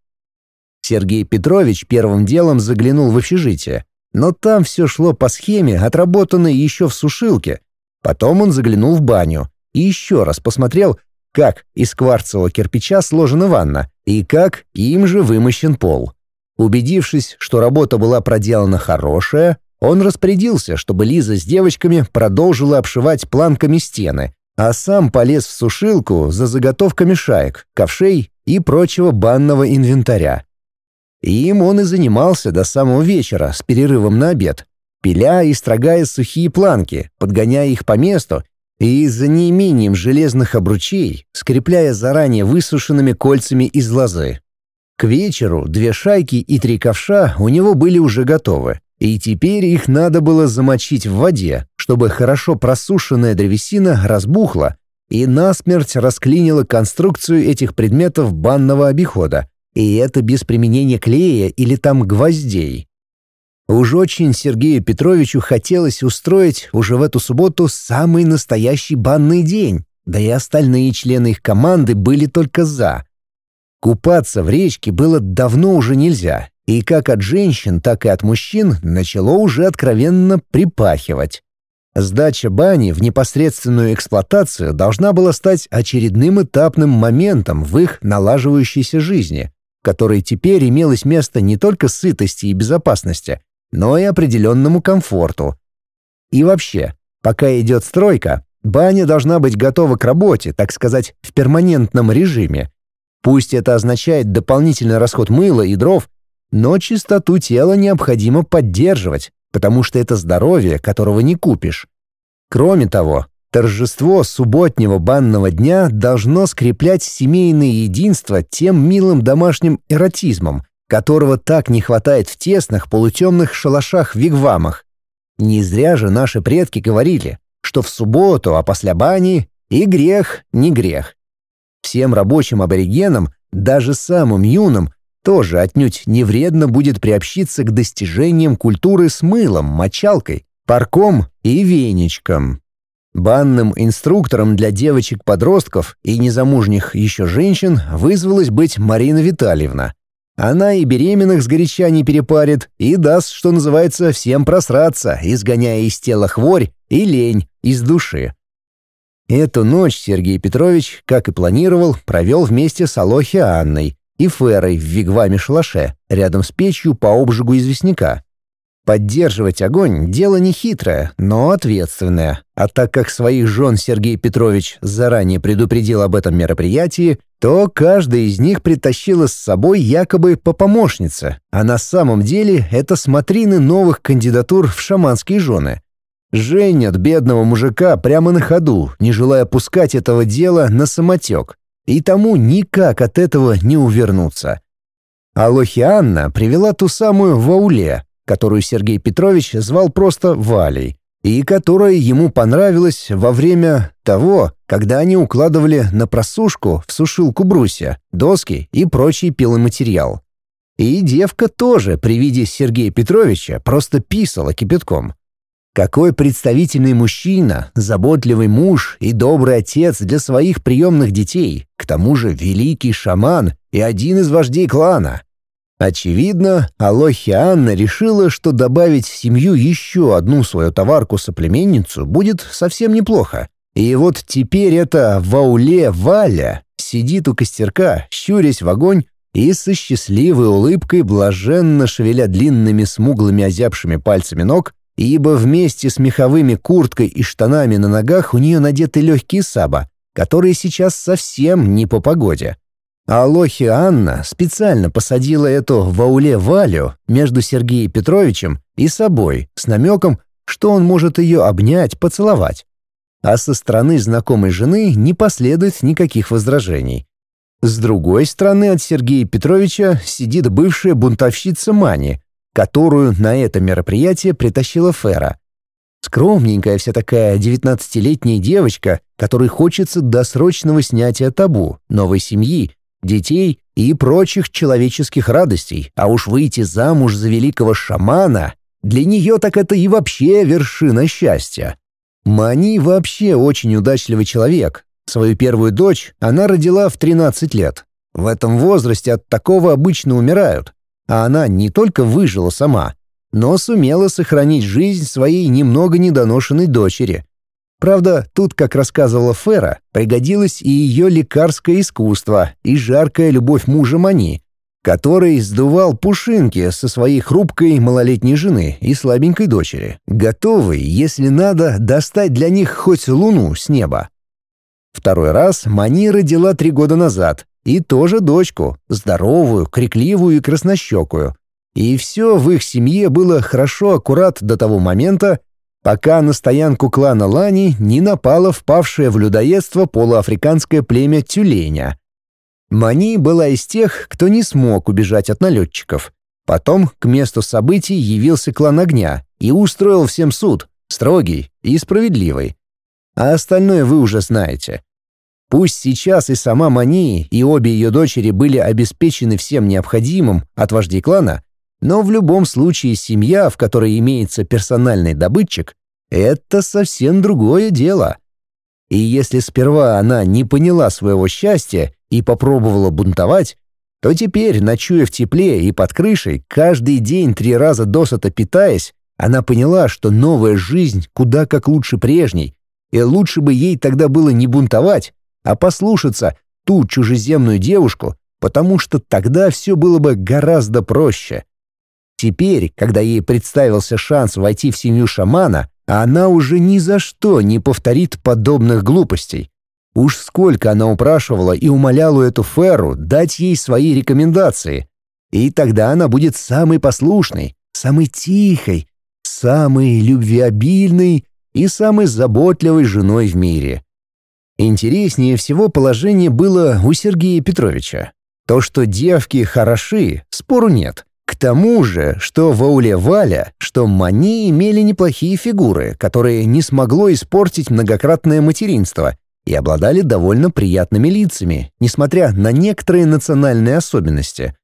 Сергей Петрович первым делом заглянул в общежитие, но там все шло по схеме, отработанной еще в сушилке. Потом он заглянул в баню и еще раз посмотрел, как из кварцевого кирпича сложена ванна и как им же вымощен пол. Убедившись, что работа была проделана хорошая, он распорядился, чтобы Лиза с девочками продолжила обшивать планками стены, а сам полез в сушилку за заготовками шаек, ковшей и прочего банного инвентаря. Им он и занимался до самого вечера с перерывом на обед, пиля и строгая сухие планки, подгоняя их по месту и за неимением железных обручей, скрепляя заранее высушенными кольцами из лозы. К вечеру две шайки и три ковша у него были уже готовы, и теперь их надо было замочить в воде, чтобы хорошо просушенная древесина разбухла и насмерть расклинила конструкцию этих предметов банного обихода, и это без применения клея или там гвоздей. Уж очень Сергею Петровичу хотелось устроить уже в эту субботу самый настоящий банный день, да и остальные члены их команды были только «за». Купаться в речке было давно уже нельзя, и как от женщин, так и от мужчин начало уже откровенно припахивать. Сдача бани в непосредственную эксплуатацию должна была стать очередным этапным моментом в их налаживающейся жизни, в которой теперь имелось место не только сытости и безопасности, но и определенному комфорту. И вообще, пока идет стройка, баня должна быть готова к работе, так сказать, в перманентном режиме. Пусть это означает дополнительный расход мыла и дров, но чистоту тела необходимо поддерживать, потому что это здоровье, которого не купишь. Кроме того, торжество субботнего банного дня должно скреплять семейное единство тем милым домашним эротизмом, которого так не хватает в тесных полутемных шалашах-вигвамах. Не зря же наши предки говорили, что в субботу, а после бани и грех не грех. Всем рабочим аборигенам, даже самым юным, тоже отнюдь не вредно будет приобщиться к достижениям культуры с мылом, мочалкой, парком и веничком. Банным инструктором для девочек-подростков и незамужних еще женщин вызвалась быть Марина Витальевна. Она и беременных с горяча не перепарит, и даст, что называется, всем просраться, изгоняя из тела хворь и лень из души. Эту ночь Сергей Петрович, как и планировал, провел вместе с Алохи Анной и Ферой в вигваме-шалаше, рядом с печью по обжигу известняка. Поддерживать огонь – дело нехитрое, но ответственное. А так как своих жен Сергей Петрович заранее предупредил об этом мероприятии, то каждая из них притащила с собой якобы по помощнице, а на самом деле это смотрины новых кандидатур в шаманские жены. Женят бедного мужика прямо на ходу, не желая пускать этого дела на самотек. И тому никак от этого не увернуться. А Лохианна привела ту самую в ауле, которую Сергей Петрович звал просто Валей, и которая ему понравилась во время того, когда они укладывали на просушку в сушилку брусья, доски и прочий пиломатериал. И девка тоже при виде Сергея Петровича просто писала кипятком. Какой представительный мужчина, заботливый муж и добрый отец для своих приемных детей, к тому же великий шаман и один из вождей клана — Очевидно, Алохия Анна решила, что добавить в семью еще одну свою товарку-соплеменницу будет совсем неплохо. И вот теперь эта Вауле Валя сидит у костерка, щурясь в огонь и со счастливой улыбкой блаженно шевеля длинными смуглыми озябшими пальцами ног, ибо вместе с меховыми курткой и штанами на ногах у нее надеты легкие саба, которые сейчас совсем не по погоде — а лохи Анна специально посадила эту в ауле Валю между Сергеем Петровичем и собой с намеком, что он может ее обнять, поцеловать. А со стороны знакомой жены не последует никаких возражений. С другой стороны от Сергея Петровича сидит бывшая бунтовщица Мани, которую на это мероприятие притащила Фера. Скромненькая вся такая девятнадцатилетняя девочка, которой хочется досрочного снятия табу, новой семьи детей и прочих человеческих радостей, а уж выйти замуж за великого шамана для нее так это и вообще вершина счастья. Мани вообще очень удачливый человек. Свою первую дочь она родила в 13 лет. В этом возрасте от такого обычно умирают. А она не только выжила сама, но сумела сохранить жизнь своей немного недоношенной дочери. Правда, тут, как рассказывала Фера, пригодилось и ее лекарское искусство, и жаркая любовь мужа Мани, который сдувал пушинки со своей хрупкой малолетней жены и слабенькой дочери, готовый, если надо, достать для них хоть луну с неба. Второй раз Мани родила три года назад, и тоже дочку, здоровую, крикливую и краснощекую. И все в их семье было хорошо аккурат до того момента, пока на стоянку клана Лани не напало впавшее в людоедство полуафриканское племя тюленя. Мани была из тех, кто не смог убежать от налетчиков. Потом к месту событий явился клан огня и устроил всем суд, строгий и справедливый. А остальное вы уже знаете. Пусть сейчас и сама Мани, и обе ее дочери были обеспечены всем необходимым от вождей клана, но в любом случае семья, в которой имеется персональный добытчик, это совсем другое дело. И если сперва она не поняла своего счастья и попробовала бунтовать, то теперь, ночуя в тепле и под крышей, каждый день три раза досыта питаясь, она поняла, что новая жизнь куда как лучше прежней, и лучше бы ей тогда было не бунтовать, а послушаться ту чужеземную девушку, потому что тогда все было бы гораздо проще. Теперь, когда ей представился шанс войти в семью шамана, она уже ни за что не повторит подобных глупостей. Уж сколько она упрашивала и умоляла эту Ферру дать ей свои рекомендации. И тогда она будет самой послушной, самой тихой, самой любвеобильной и самой заботливой женой в мире. Интереснее всего положение было у Сергея Петровича. То, что девки хороши, спору нет. К тому же, что в ауле Валя, что Мани имели неплохие фигуры, которые не смогло испортить многократное материнство, и обладали довольно приятными лицами, несмотря на некоторые национальные особенности.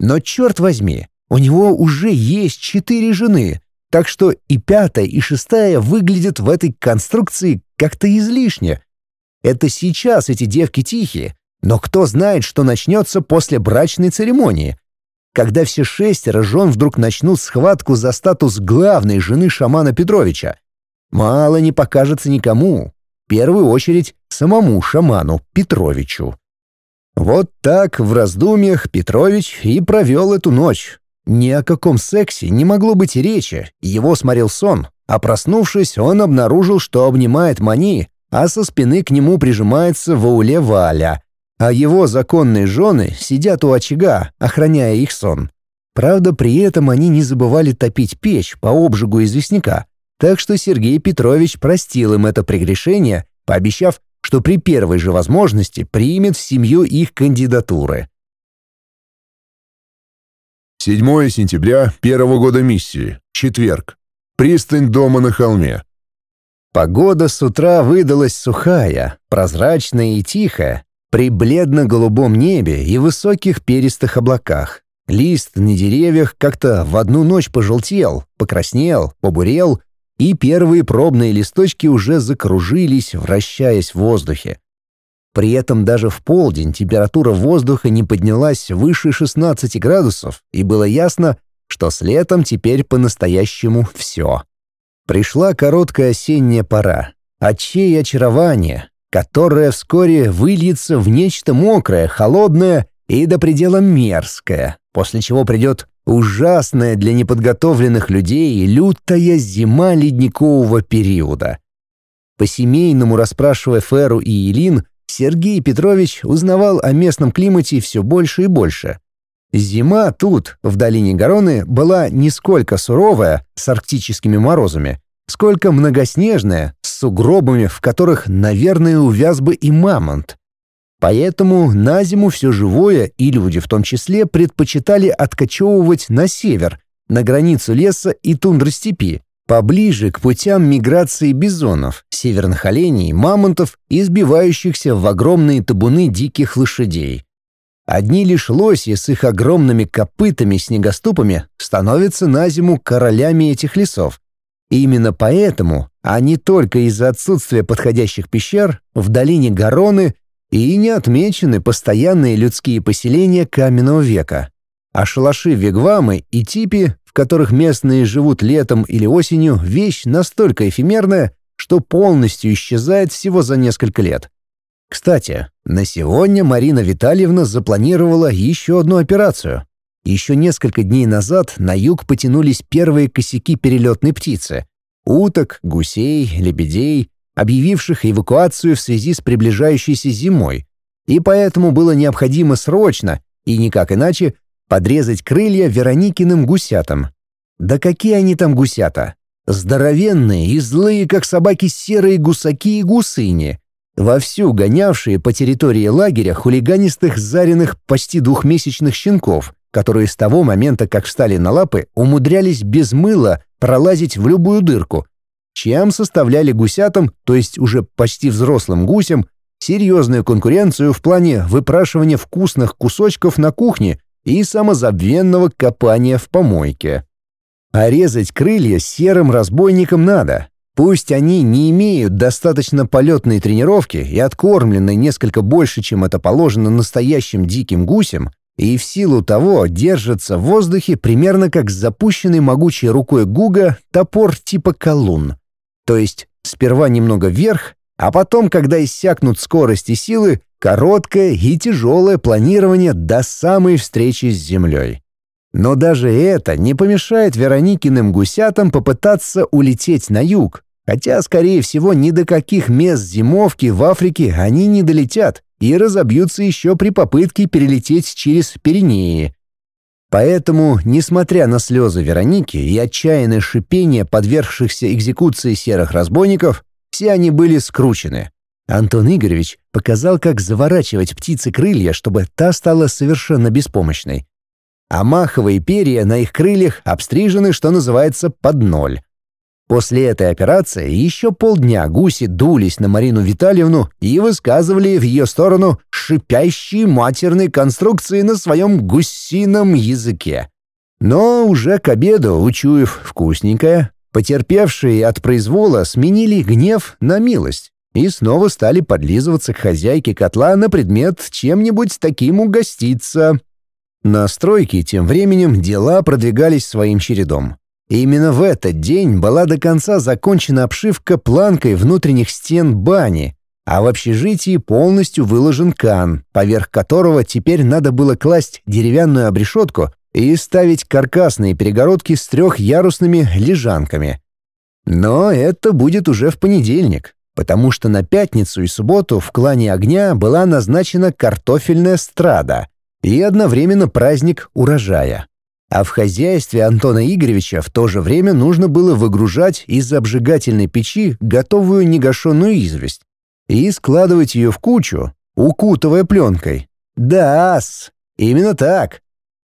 Но черт возьми, у него уже есть четыре жены, так что и пятая, и шестая выглядят в этой конструкции как-то излишне. Это сейчас эти девки тихие, но кто знает, что начнется после брачной церемонии — когда все шестеро жен вдруг начнут схватку за статус главной жены шамана Петровича. Мало не покажется никому. В первую очередь самому шаману Петровичу. Вот так в раздумьях Петрович и провел эту ночь. Ни о каком сексе не могло быть и речи, его сморил сон, а проснувшись, он обнаружил, что обнимает Мани, а со спины к нему прижимается Вауле Валя, а его законные жены сидят у очага, охраняя их сон. Правда, при этом они не забывали топить печь по обжигу известняка, так что Сергей Петрович простил им это прегрешение, пообещав, что при первой же возможности примет в семью их кандидатуры. 7 сентября первого года миссии, четверг. Пристань дома на холме. Погода с утра выдалась сухая, прозрачная и тихая, при бледно-голубом небе и высоких перистых облаках. Лист на деревьях как-то в одну ночь пожелтел, покраснел, побурел, и первые пробные листочки уже закружились, вращаясь в воздухе. При этом даже в полдень температура воздуха не поднялась выше 16 градусов, и было ясно, что с летом теперь по-настоящему все. Пришла короткая осенняя пора. Отчей очарование, которая вскоре выльется в нечто мокрое, холодное и до предела мерзкое, после чего придет ужасная для неподготовленных людей лютая зима ледникового периода. По-семейному расспрашивая Феру и Елин, Сергей Петрович узнавал о местном климате все больше и больше. Зима тут, в долине Гароны, была нисколько суровая, с арктическими морозами, сколько многоснежная, с сугробами, в которых, наверное, увяз бы и мамонт. Поэтому на зиму все живое, и люди в том числе, предпочитали откочевывать на север, на границу леса и тундры степи, поближе к путям миграции бизонов, северных оленей, мамонтов и сбивающихся в огромные табуны диких лошадей. Одни лишь лоси с их огромными копытами-снегоступами становятся на зиму королями этих лесов, Именно поэтому, а не только из-за отсутствия подходящих пещер, в долине Гароны и не отмечены постоянные людские поселения каменного века. А шалаши вегвамы и типи, в которых местные живут летом или осенью, вещь настолько эфемерная, что полностью исчезает всего за несколько лет. Кстати, на сегодня Марина Витальевна запланировала еще одну операцию. Еще несколько дней назад на юг потянулись первые косяки перелетной птицы — уток, гусей, лебедей, объявивших эвакуацию в связи с приближающейся зимой. И поэтому было необходимо срочно, и никак иначе, подрезать крылья Вероникиным гусятам. Да какие они там гусята? Здоровенные и злые, как собаки, серые гусаки и гусыни, вовсю гонявшие по территории лагеря хулиганистых, заренных почти двухмесячных щенков — которые с того момента, как встали на лапы, умудрялись без мыла пролазить в любую дырку, чем составляли гусятам, то есть уже почти взрослым гусям, серьезную конкуренцию в плане выпрашивания вкусных кусочков на кухне и самозабвенного копания в помойке. А резать крылья серым разбойникам надо. Пусть они не имеют достаточно полетной тренировки и откормлены несколько больше, чем это положено настоящим диким гусям и в силу того держится в воздухе примерно как запущенный могучей рукой Гуга топор типа колун. То есть сперва немного вверх, а потом, когда иссякнут скорость и силы, короткое и тяжелое планирование до самой встречи с Землей. Но даже это не помешает Вероникиным гусятам попытаться улететь на юг, хотя, скорее всего, ни до каких мест зимовки в Африке они не долетят, и разобьются еще при попытке перелететь через Пиренеи. Поэтому, несмотря на слезы Вероники и отчаянное шипение подвергшихся экзекуции серых разбойников, все они были скручены. Антон Игоревич показал, как заворачивать птицы крылья, чтобы та стала совершенно беспомощной. А маховые перья на их крыльях обстрижены, что называется, под ноль. После этой операции еще полдня гуси дулись на Марину Витальевну и высказывали в ее сторону шипящие матерные конструкции на своем гусином языке. Но уже к обеду, учуяв вкусненькое, потерпевшие от произвола сменили гнев на милость и снова стали подлизываться к хозяйке котла на предмет чем-нибудь таким угоститься. На стройке тем временем дела продвигались своим чередом. И именно в этот день была до конца закончена обшивка планкой внутренних стен бани, а в общежитии полностью выложен кан, поверх которого теперь надо было класть деревянную обрешетку и ставить каркасные перегородки с трехярусными лежанками. Но это будет уже в понедельник, потому что на пятницу и субботу в клане огня была назначена картофельная страда и одновременно праздник урожая. А в хозяйстве Антона Игоревича в то же время нужно было выгружать из обжигательной печи готовую негашенную известь и складывать ее в кучу, укутывая пленкой. да именно так.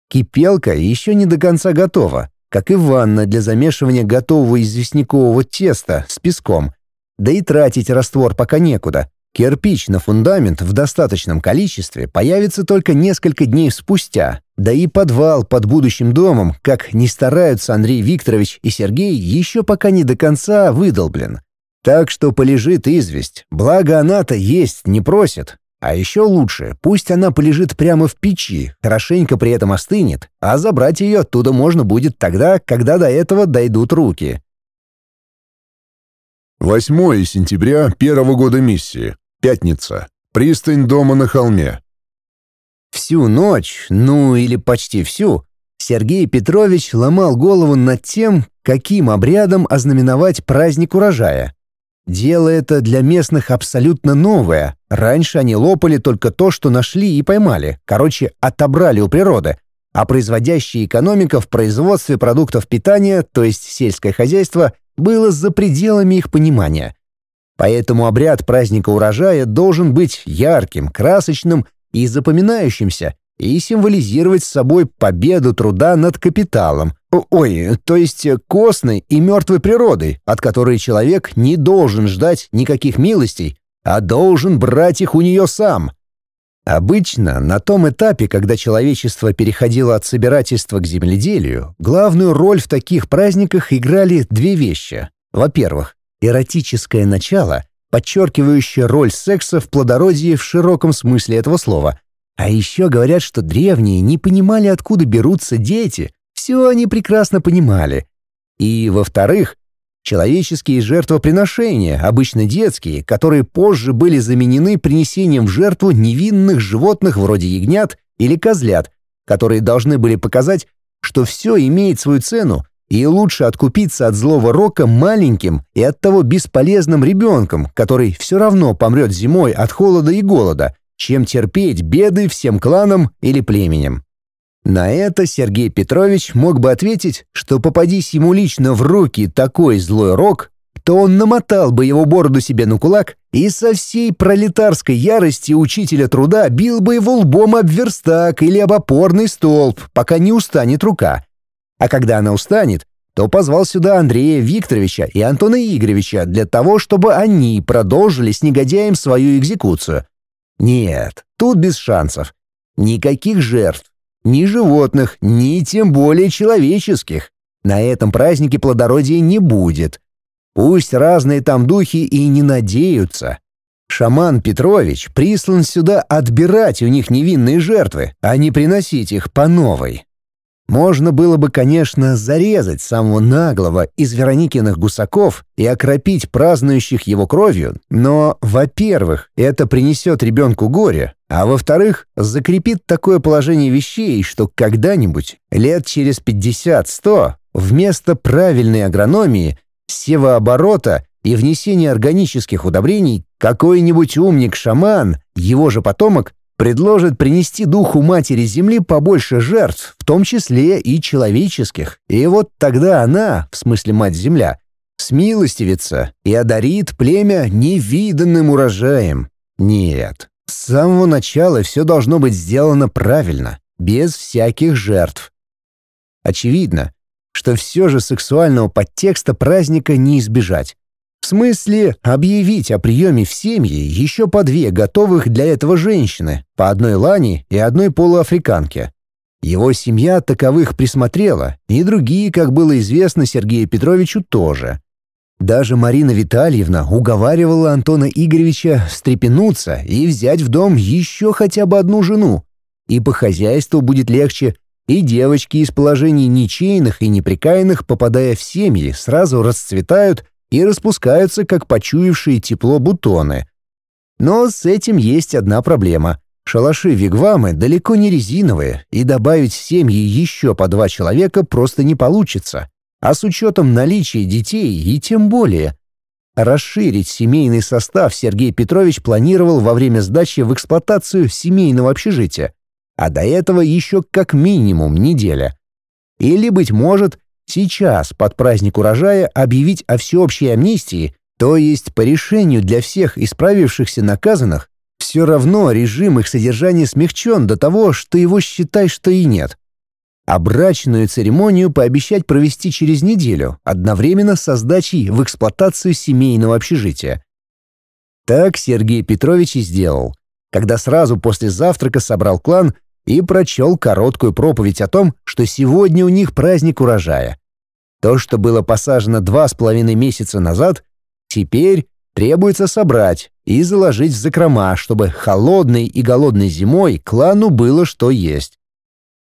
Кипелка еще не до конца готова, как и ванна для замешивания готового известнякового теста с песком. Да и тратить раствор пока некуда, Кирпич на фундамент в достаточном количестве появится только несколько дней спустя, да и подвал под будущим домом, как не стараются Андрей Викторович и Сергей, еще пока не до конца выдолблен. Так что полежит известь, благо она-то есть не просит. А еще лучше, пусть она полежит прямо в печи, хорошенько при этом остынет, а забрать ее оттуда можно будет тогда, когда до этого дойдут руки. 8 сентября первого года миссии. Пятница. Пристань дома на холме. Всю ночь, ну или почти всю, Сергей Петрович ломал голову над тем, каким обрядом ознаменовать праздник урожая. Дело это для местных абсолютно новое. Раньше они лопали только то, что нашли и поймали. Короче, отобрали у природы. А производящая экономика в производстве продуктов питания, то есть сельское хозяйство – было за пределами их понимания. Поэтому обряд праздника урожая должен быть ярким, красочным и запоминающимся, и символизировать собой победу труда над капиталом, ой, то есть костной и мертвой природой, от которой человек не должен ждать никаких милостей, а должен брать их у нее сам. Обычно на том этапе, когда человечество переходило от собирательства к земледелию, главную роль в таких праздниках играли две вещи. Во-первых, эротическое начало, подчеркивающее роль секса в плодородии в широком смысле этого слова. А еще говорят, что древние не понимали, откуда берутся дети. Все они прекрасно понимали. И, во-вторых, Человеческие жертвоприношения, обычно детские, которые позже были заменены принесением в жертву невинных животных вроде ягнят или козлят, которые должны были показать, что все имеет свою цену, и лучше откупиться от злого рока маленьким и от того бесполезным ребенком, который все равно помрет зимой от холода и голода, чем терпеть беды всем кланам или племенем. На это Сергей Петрович мог бы ответить, что попадись ему лично в руки такой злой рок, то он намотал бы его бороду себе на кулак и со всей пролетарской ярости учителя труда бил бы его лбом об верстак или об опорный столб, пока не устанет рука. А когда она устанет, то позвал сюда Андрея Викторовича и Антона Игоревича для того, чтобы они продолжили с негодяем свою экзекуцию. Нет, тут без шансов. Никаких жертв ни животных, ни тем более человеческих. На этом празднике плодородия не будет. Пусть разные там духи и не надеются. Шаман Петрович прислан сюда отбирать у них невинные жертвы, а не приносить их по новой. Можно было бы, конечно, зарезать самого наглого из Вероникиных гусаков и окропить празднующих его кровью, но, во-первых, это принесет ребенку горе, а во-вторых, закрепит такое положение вещей, что когда-нибудь, лет через 50-100, вместо правильной агрономии, севооборота и внесения органических удобрений, какой-нибудь умник-шаман, его же потомок, предложит принести духу Матери Земли побольше жертв, в том числе и человеческих. И вот тогда она, в смысле Мать Земля, смилостивится и одарит племя невиданным урожаем. Нет, с самого начала все должно быть сделано правильно, без всяких жертв. Очевидно, что все же сексуального подтекста праздника не избежать. В смысле, объявить о приеме в семье еще по две готовых для этого женщины, по одной лани и одной полуафриканке. Его семья таковых присмотрела, и другие, как было известно Сергею Петровичу, тоже. Даже Марина Витальевна уговаривала Антона Игоревича встрепенуться и взять в дом еще хотя бы одну жену. И по хозяйству будет легче, и девочки из положений ничейных и неприкаянных, попадая в семьи, сразу расцветают и распускаются, как почуявшие тепло бутоны. Но с этим есть одна проблема. Шалаши-вигвамы далеко не резиновые, и добавить в семьи еще по два человека просто не получится а с учетом наличия детей и тем более. Расширить семейный состав Сергей Петрович планировал во время сдачи в эксплуатацию семейного общежития, а до этого еще как минимум неделя. Или, быть может, сейчас под праздник урожая объявить о всеобщей амнистии, то есть по решению для всех исправившихся наказанных, все равно режим их содержания смягчен до того, что его считай, что и нет а брачную церемонию пообещать провести через неделю, одновременно со сдачей в эксплуатацию семейного общежития. Так Сергей Петрович и сделал, когда сразу после завтрака собрал клан и прочел короткую проповедь о том, что сегодня у них праздник урожая. То, что было посажено два с половиной месяца назад, теперь требуется собрать и заложить в закрома, чтобы холодной и голодной зимой клану было что есть.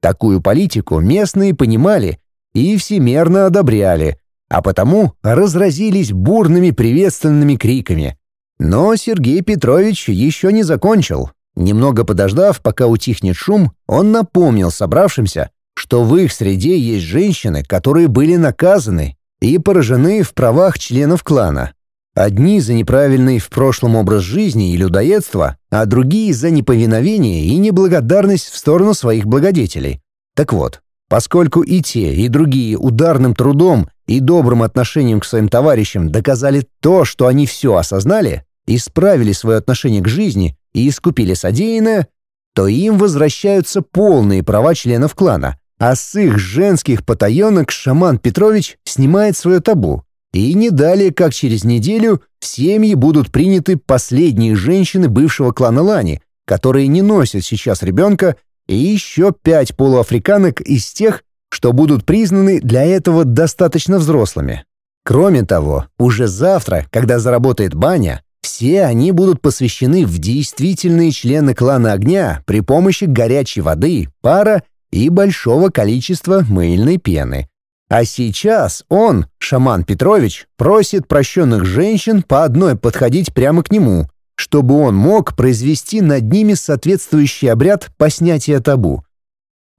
Такую политику местные понимали и всемерно одобряли, а потому разразились бурными приветственными криками. Но Сергей Петрович еще не закончил. Немного подождав, пока утихнет шум, он напомнил собравшимся, что в их среде есть женщины, которые были наказаны и поражены в правах членов клана. Одни за неправильный в прошлом образ жизни и людоедство, а другие за неповиновение и неблагодарность в сторону своих благодетелей. Так вот, поскольку и те, и другие ударным трудом и добрым отношением к своим товарищам доказали то, что они все осознали, исправили свое отношение к жизни и искупили содеянное, то им возвращаются полные права членов клана, а с их женских потаенок шаман Петрович снимает свое табу и не далее, как через неделю, в семьи будут приняты последние женщины бывшего клана Лани, которые не носят сейчас ребенка, и еще пять полуафриканок из тех, что будут признаны для этого достаточно взрослыми. Кроме того, уже завтра, когда заработает баня, все они будут посвящены в действительные члены клана огня при помощи горячей воды, пара и большого количества мыльной пены, а сейчас он, шаман Петрович, просит прощенных женщин по одной подходить прямо к нему, чтобы он мог произвести над ними соответствующий обряд по снятию табу.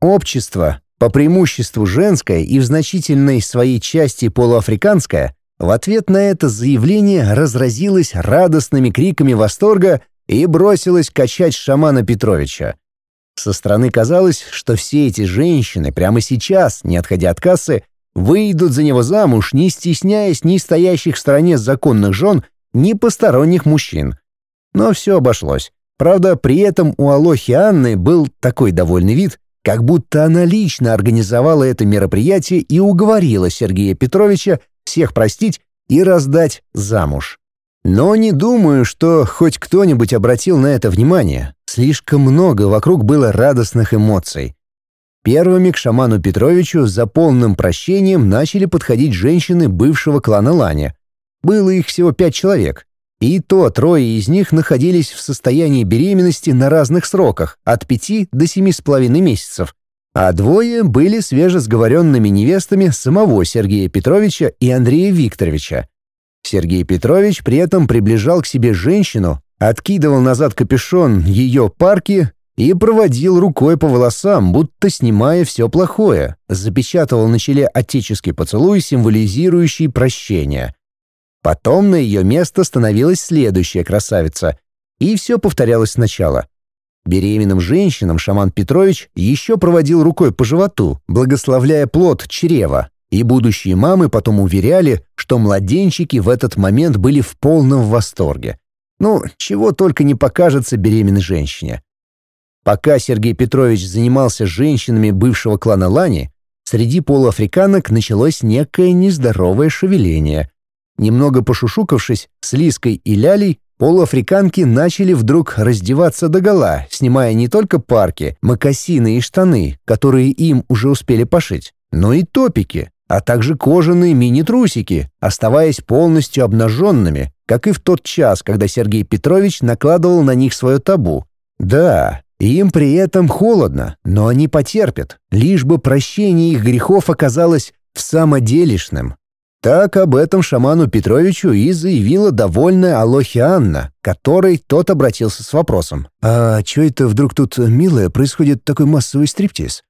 Общество, по преимуществу женское и в значительной своей части полуафриканское, в ответ на это заявление разразилось радостными криками восторга и бросилось качать шамана Петровича. Со стороны казалось, что все эти женщины прямо сейчас, не отходя от кассы, Выйдут за него замуж, не стесняясь ни стоящих в стороне законных жен, ни посторонних мужчин. Но все обошлось. Правда, при этом у Алохи Анны был такой довольный вид, как будто она лично организовала это мероприятие и уговорила Сергея Петровича всех простить и раздать замуж. Но не думаю, что хоть кто-нибудь обратил на это внимание. Слишком много вокруг было радостных эмоций. Первыми к шаману Петровичу за полным прощением начали подходить женщины бывшего клана Лани. Было их всего пять человек. И то трое из них находились в состоянии беременности на разных сроках, от пяти до семи с половиной месяцев. А двое были свежесговоренными невестами самого Сергея Петровича и Андрея Викторовича. Сергей Петрович при этом приближал к себе женщину, откидывал назад капюшон ее парки и проводил рукой по волосам, будто снимая все плохое, запечатывал на челе отеческий поцелуй, символизирующий прощение. Потом на ее место становилась следующая красавица, и все повторялось сначала. Беременным женщинам шаман Петрович еще проводил рукой по животу, благословляя плод чрева, и будущие мамы потом уверяли, что младенчики в этот момент были в полном восторге. Ну, чего только не покажется беременной женщине. Пока Сергей Петрович занимался женщинами бывшего клана Лани, среди полуафриканок началось некое нездоровое шевеление. Немного пошушукавшись с Лиской и Лялей, полуафриканки начали вдруг раздеваться догола, снимая не только парки, мокасины и штаны, которые им уже успели пошить, но и топики, а также кожаные мини-трусики, оставаясь полностью обнаженными, как и в тот час, когда Сергей Петрович накладывал на них свое табу. Да, им при этом холодно, но они потерпят, лишь бы прощение их грехов оказалось в самоделишным. Так об этом шаману Петровичу и заявила довольная Алохи Анна, которой тот обратился с вопросом. «А что это вдруг тут, милая, происходит такой массовый стриптиз?»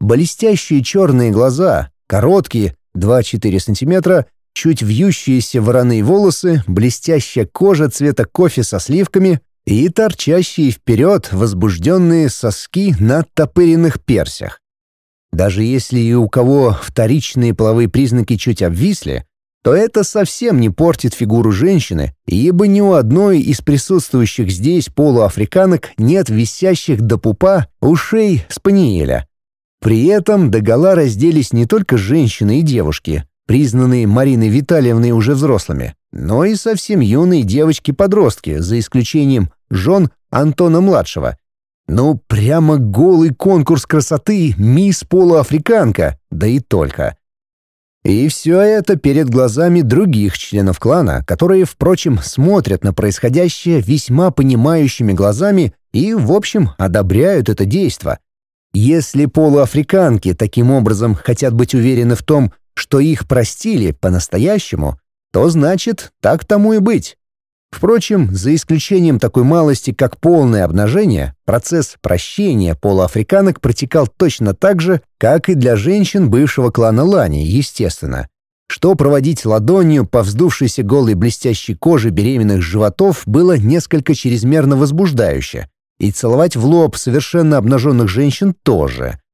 Блестящие черные глаза, короткие, 2-4 сантиметра, чуть вьющиеся вороные волосы, блестящая кожа цвета кофе со сливками, и торчащие вперед возбужденные соски на топыренных персях. Даже если и у кого вторичные половые признаки чуть обвисли, то это совсем не портит фигуру женщины, ибо ни у одной из присутствующих здесь полуафриканок нет висящих до пупа ушей спаниеля. При этом до гола разделись не только женщины и девушки, признанные Мариной Витальевной уже взрослыми, но и совсем юные девочки-подростки, за исключением жен Антона-младшего. Ну, прямо голый конкурс красоты «Мисс Полуафриканка», да и только. И все это перед глазами других членов клана, которые, впрочем, смотрят на происходящее весьма понимающими глазами и, в общем, одобряют это действо. Если полуафриканки таким образом хотят быть уверены в том, что их простили по-настоящему, то значит, так тому и быть. Впрочем, за исключением такой малости, как полное обнажение, процесс прощения полуафриканок протекал точно так же, как и для женщин бывшего клана Лани, естественно. Что проводить ладонью по вздувшейся голой блестящей коже беременных животов было несколько чрезмерно возбуждающе, и целовать в лоб совершенно обнаженных женщин тоже –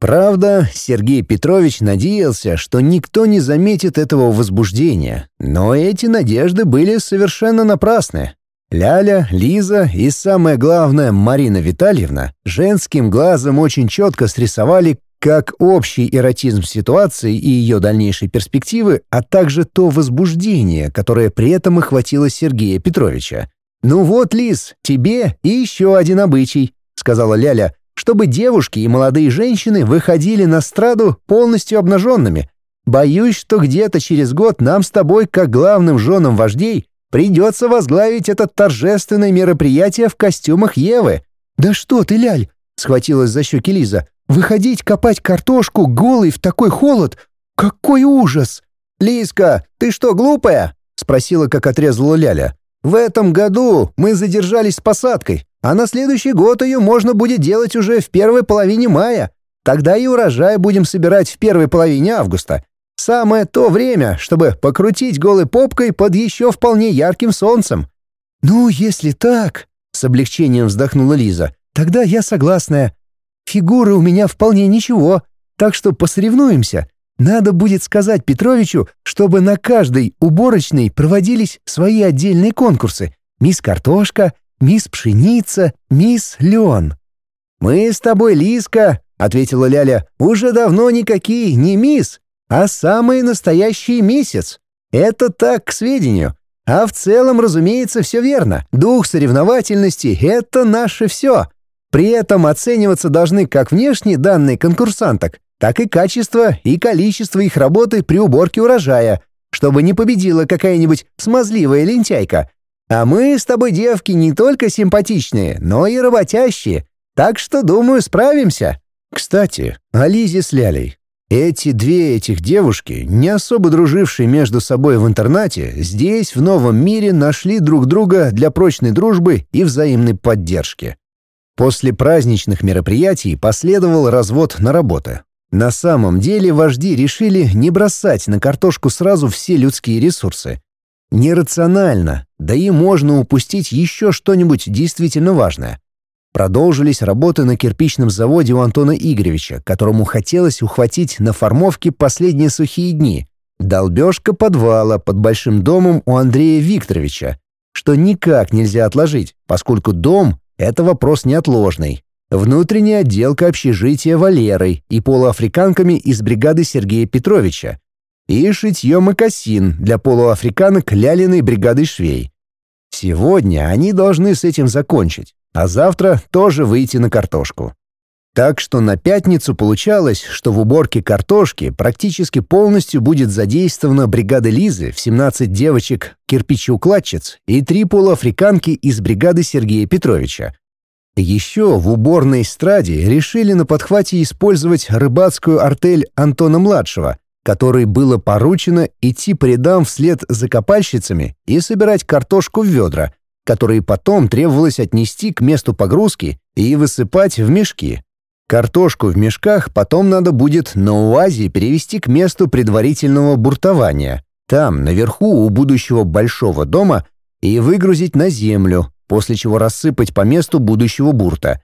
Правда, Сергей Петрович надеялся, что никто не заметит этого возбуждения, но эти надежды были совершенно напрасны. Ляля, Лиза и, самое главное, Марина Витальевна женским глазом очень четко срисовали, как общий эротизм ситуации и ее дальнейшие перспективы, а также то возбуждение, которое при этом охватило Сергея Петровича. «Ну вот, Лиз, тебе и еще один обычай», — сказала Ляля, чтобы девушки и молодые женщины выходили на страду полностью обнаженными. Боюсь, что где-то через год нам с тобой, как главным женам вождей, придется возглавить это торжественное мероприятие в костюмах Евы». «Да что ты, Ляль!» — схватилась за щеки Лиза. «Выходить копать картошку голый в такой холод? Какой ужас!» «Лизка, ты что, глупая?» — спросила, как отрезала Ляля. «В этом году мы задержались с посадкой. А на следующий год ее можно будет делать уже в первой половине мая. Тогда и урожай будем собирать в первой половине августа. Самое то время, чтобы покрутить голой попкой под еще вполне ярким солнцем». «Ну, если так...» — с облегчением вздохнула Лиза. «Тогда я согласная. Фигура у меня вполне ничего, так что посоревнуемся. Надо будет сказать Петровичу, чтобы на каждой уборочной проводились свои отдельные конкурсы. Мисс Картошка, мисс Пшеница, мисс Лен. «Мы с тобой, Лиска», — ответила Ляля, — «уже давно никакие не мисс, а самый настоящий месяц. Это так, к сведению. А в целом, разумеется, все верно. Дух соревновательности — это наше все. При этом оцениваться должны как внешние данные конкурсанток, так и качество и количество их работы при уборке урожая, чтобы не победила какая-нибудь смазливая лентяйка, а мы с тобой, девки, не только симпатичные, но и работящие, так что, думаю, справимся». Кстати, о Лизе с Лялей. Эти две этих девушки, не особо дружившие между собой в интернате, здесь, в новом мире, нашли друг друга для прочной дружбы и взаимной поддержки. После праздничных мероприятий последовал развод на работы. На самом деле вожди решили не бросать на картошку сразу все людские ресурсы Нерационально, да и можно упустить еще что-нибудь действительно важное. Продолжились работы на кирпичном заводе у Антона Игоревича, которому хотелось ухватить на формовке последние сухие дни. Долбежка подвала под большим домом у Андрея Викторовича, что никак нельзя отложить, поскольку дом — это вопрос неотложный. Внутренняя отделка общежития Валерой и полуафриканками из бригады Сергея Петровича, и шитье мокасин для полуафриканок лялиной бригады швей. Сегодня они должны с этим закончить, а завтра тоже выйти на картошку. Так что на пятницу получалось, что в уборке картошки практически полностью будет задействована бригада Лизы в 17 девочек кирпичеукладчиц и три полуафриканки из бригады Сергея Петровича. Еще в уборной эстраде решили на подхвате использовать рыбацкую артель Антона-младшего — которой было поручено идти по рядам вслед за копальщицами и собирать картошку в ведра, которые потом требовалось отнести к месту погрузки и высыпать в мешки. Картошку в мешках потом надо будет на УАЗе перевести к месту предварительного буртования, там, наверху у будущего большого дома, и выгрузить на землю, после чего рассыпать по месту будущего бурта.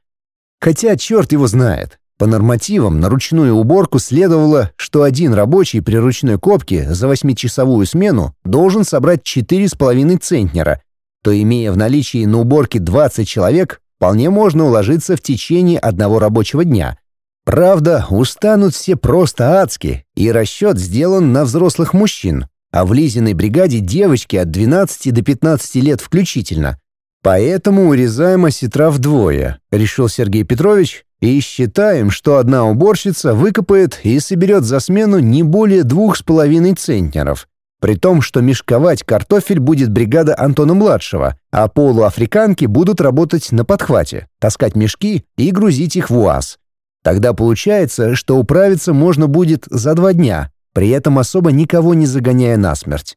Хотя черт его знает, по нормативам на ручную уборку следовало, что один рабочий при ручной копке за восьмичасовую смену должен собрать 4,5 центнера, то имея в наличии на уборке 20 человек, вполне можно уложиться в течение одного рабочего дня. Правда, устанут все просто адски, и расчет сделан на взрослых мужчин, а в Лизиной бригаде девочки от 12 до 15 лет включительно. Поэтому урезаем осетра вдвое, решил Сергей Петрович, и считаем, что одна уборщица выкопает и соберет за смену не более двух с половиной центнеров. При том, что мешковать картофель будет бригада Антона-младшего, а полуафриканки будут работать на подхвате, таскать мешки и грузить их в УАЗ. Тогда получается, что управиться можно будет за два дня, при этом особо никого не загоняя насмерть.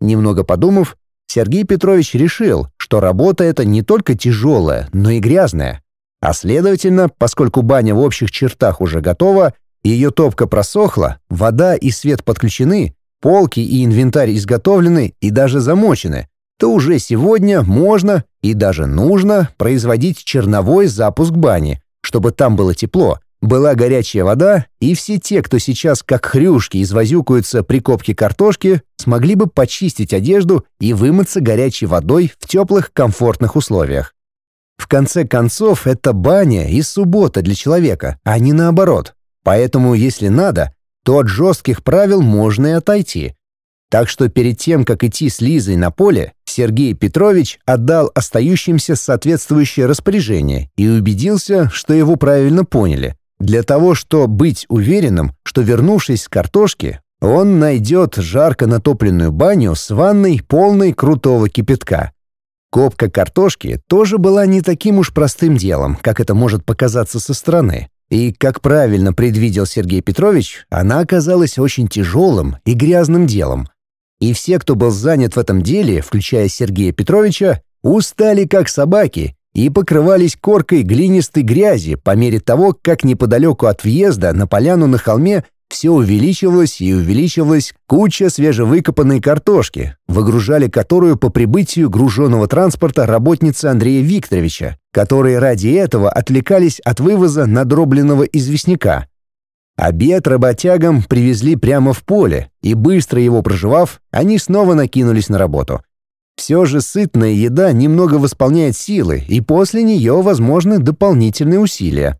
Немного подумав, Сергей Петрович решил, что работа эта не только тяжелая, но и грязная. А следовательно, поскольку баня в общих чертах уже готова, ее топка просохла, вода и свет подключены, полки и инвентарь изготовлены и даже замочены, то уже сегодня можно и даже нужно производить черновой запуск бани, чтобы там было тепло, была горячая вода, и все те, кто сейчас как хрюшки извозюкаются при копке картошки, смогли бы почистить одежду и вымыться горячей водой в теплых комфортных условиях. В конце концов, это баня и суббота для человека, а не наоборот. Поэтому, если надо, то от жестких правил можно и отойти. Так что перед тем, как идти с Лизой на поле, Сергей Петрович отдал остающимся соответствующее распоряжение и убедился, что его правильно поняли – для того, чтобы быть уверенным, что вернувшись с картошки, он найдет жарко натопленную баню с ванной, полной крутого кипятка. Копка картошки тоже была не таким уж простым делом, как это может показаться со стороны. И, как правильно предвидел Сергей Петрович, она оказалась очень тяжелым и грязным делом. И все, кто был занят в этом деле, включая Сергея Петровича, устали как собаки и покрывались коркой глинистой грязи по мере того, как неподалеку от въезда на поляну на холме все увеличивалось и увеличивалась куча свежевыкопанной картошки, выгружали которую по прибытию груженного транспорта работницы Андрея Викторовича, которые ради этого отвлекались от вывоза надробленного известняка. Обед работягам привезли прямо в поле, и быстро его проживав, они снова накинулись на работу — все же сытная еда немного восполняет силы, и после нее возможны дополнительные усилия.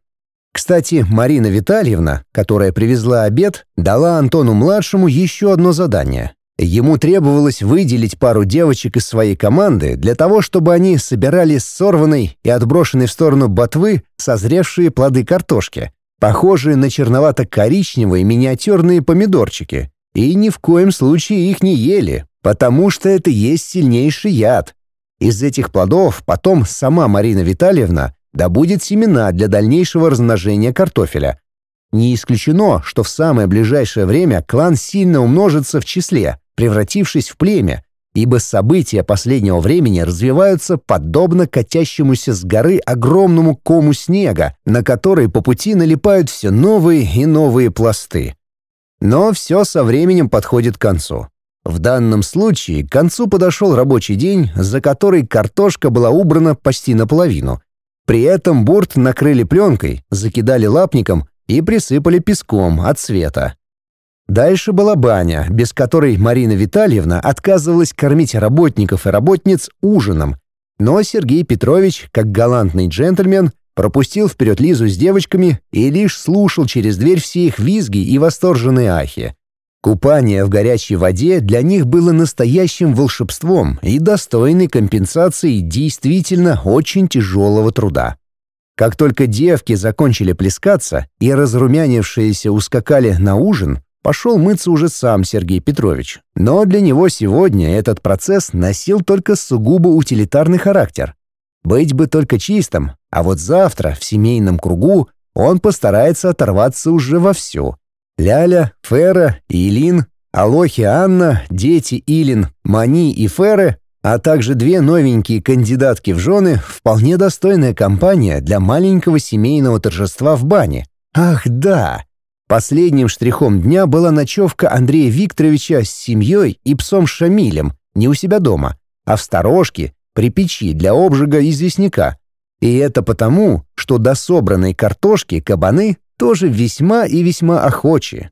Кстати, Марина Витальевна, которая привезла обед, дала Антону-младшему еще одно задание. Ему требовалось выделить пару девочек из своей команды для того, чтобы они собирали сорванной и отброшенной в сторону ботвы созревшие плоды картошки, похожие на черновато-коричневые миниатюрные помидорчики, и ни в коем случае их не ели, потому что это есть сильнейший яд. Из этих плодов потом сама Марина Витальевна добудет семена для дальнейшего размножения картофеля. Не исключено, что в самое ближайшее время клан сильно умножится в числе, превратившись в племя, ибо события последнего времени развиваются подобно катящемуся с горы огромному кому снега, на который по пути налипают все новые и новые пласты. Но все со временем подходит к концу. В данном случае к концу подошел рабочий день, за который картошка была убрана почти наполовину. При этом борт накрыли пленкой, закидали лапником и присыпали песком от света. Дальше была баня, без которой Марина Витальевна отказывалась кормить работников и работниц ужином. Но Сергей Петрович, как галантный джентльмен, пропустил вперед Лизу с девочками и лишь слушал через дверь все их визги и восторженные ахи. Купание в горячей воде для них было настоящим волшебством и достойной компенсацией действительно очень тяжелого труда. Как только девки закончили плескаться и разрумянившиеся ускакали на ужин, пошел мыться уже сам Сергей Петрович. Но для него сегодня этот процесс носил только сугубо утилитарный характер. Быть бы только чистым, а вот завтра в семейном кругу он постарается оторваться уже вовсю – Ляля, Фера Илин, Алохи Анна, дети Илин, Мани и Феры, а также две новенькие кандидатки в жены – вполне достойная компания для маленького семейного торжества в бане. Ах да! Последним штрихом дня была ночевка Андрея Викторовича с семьей и псом Шамилем, не у себя дома, а в сторожке, при печи для обжига известняка. И это потому, что до собранной картошки кабаны тоже весьма и весьма охочи.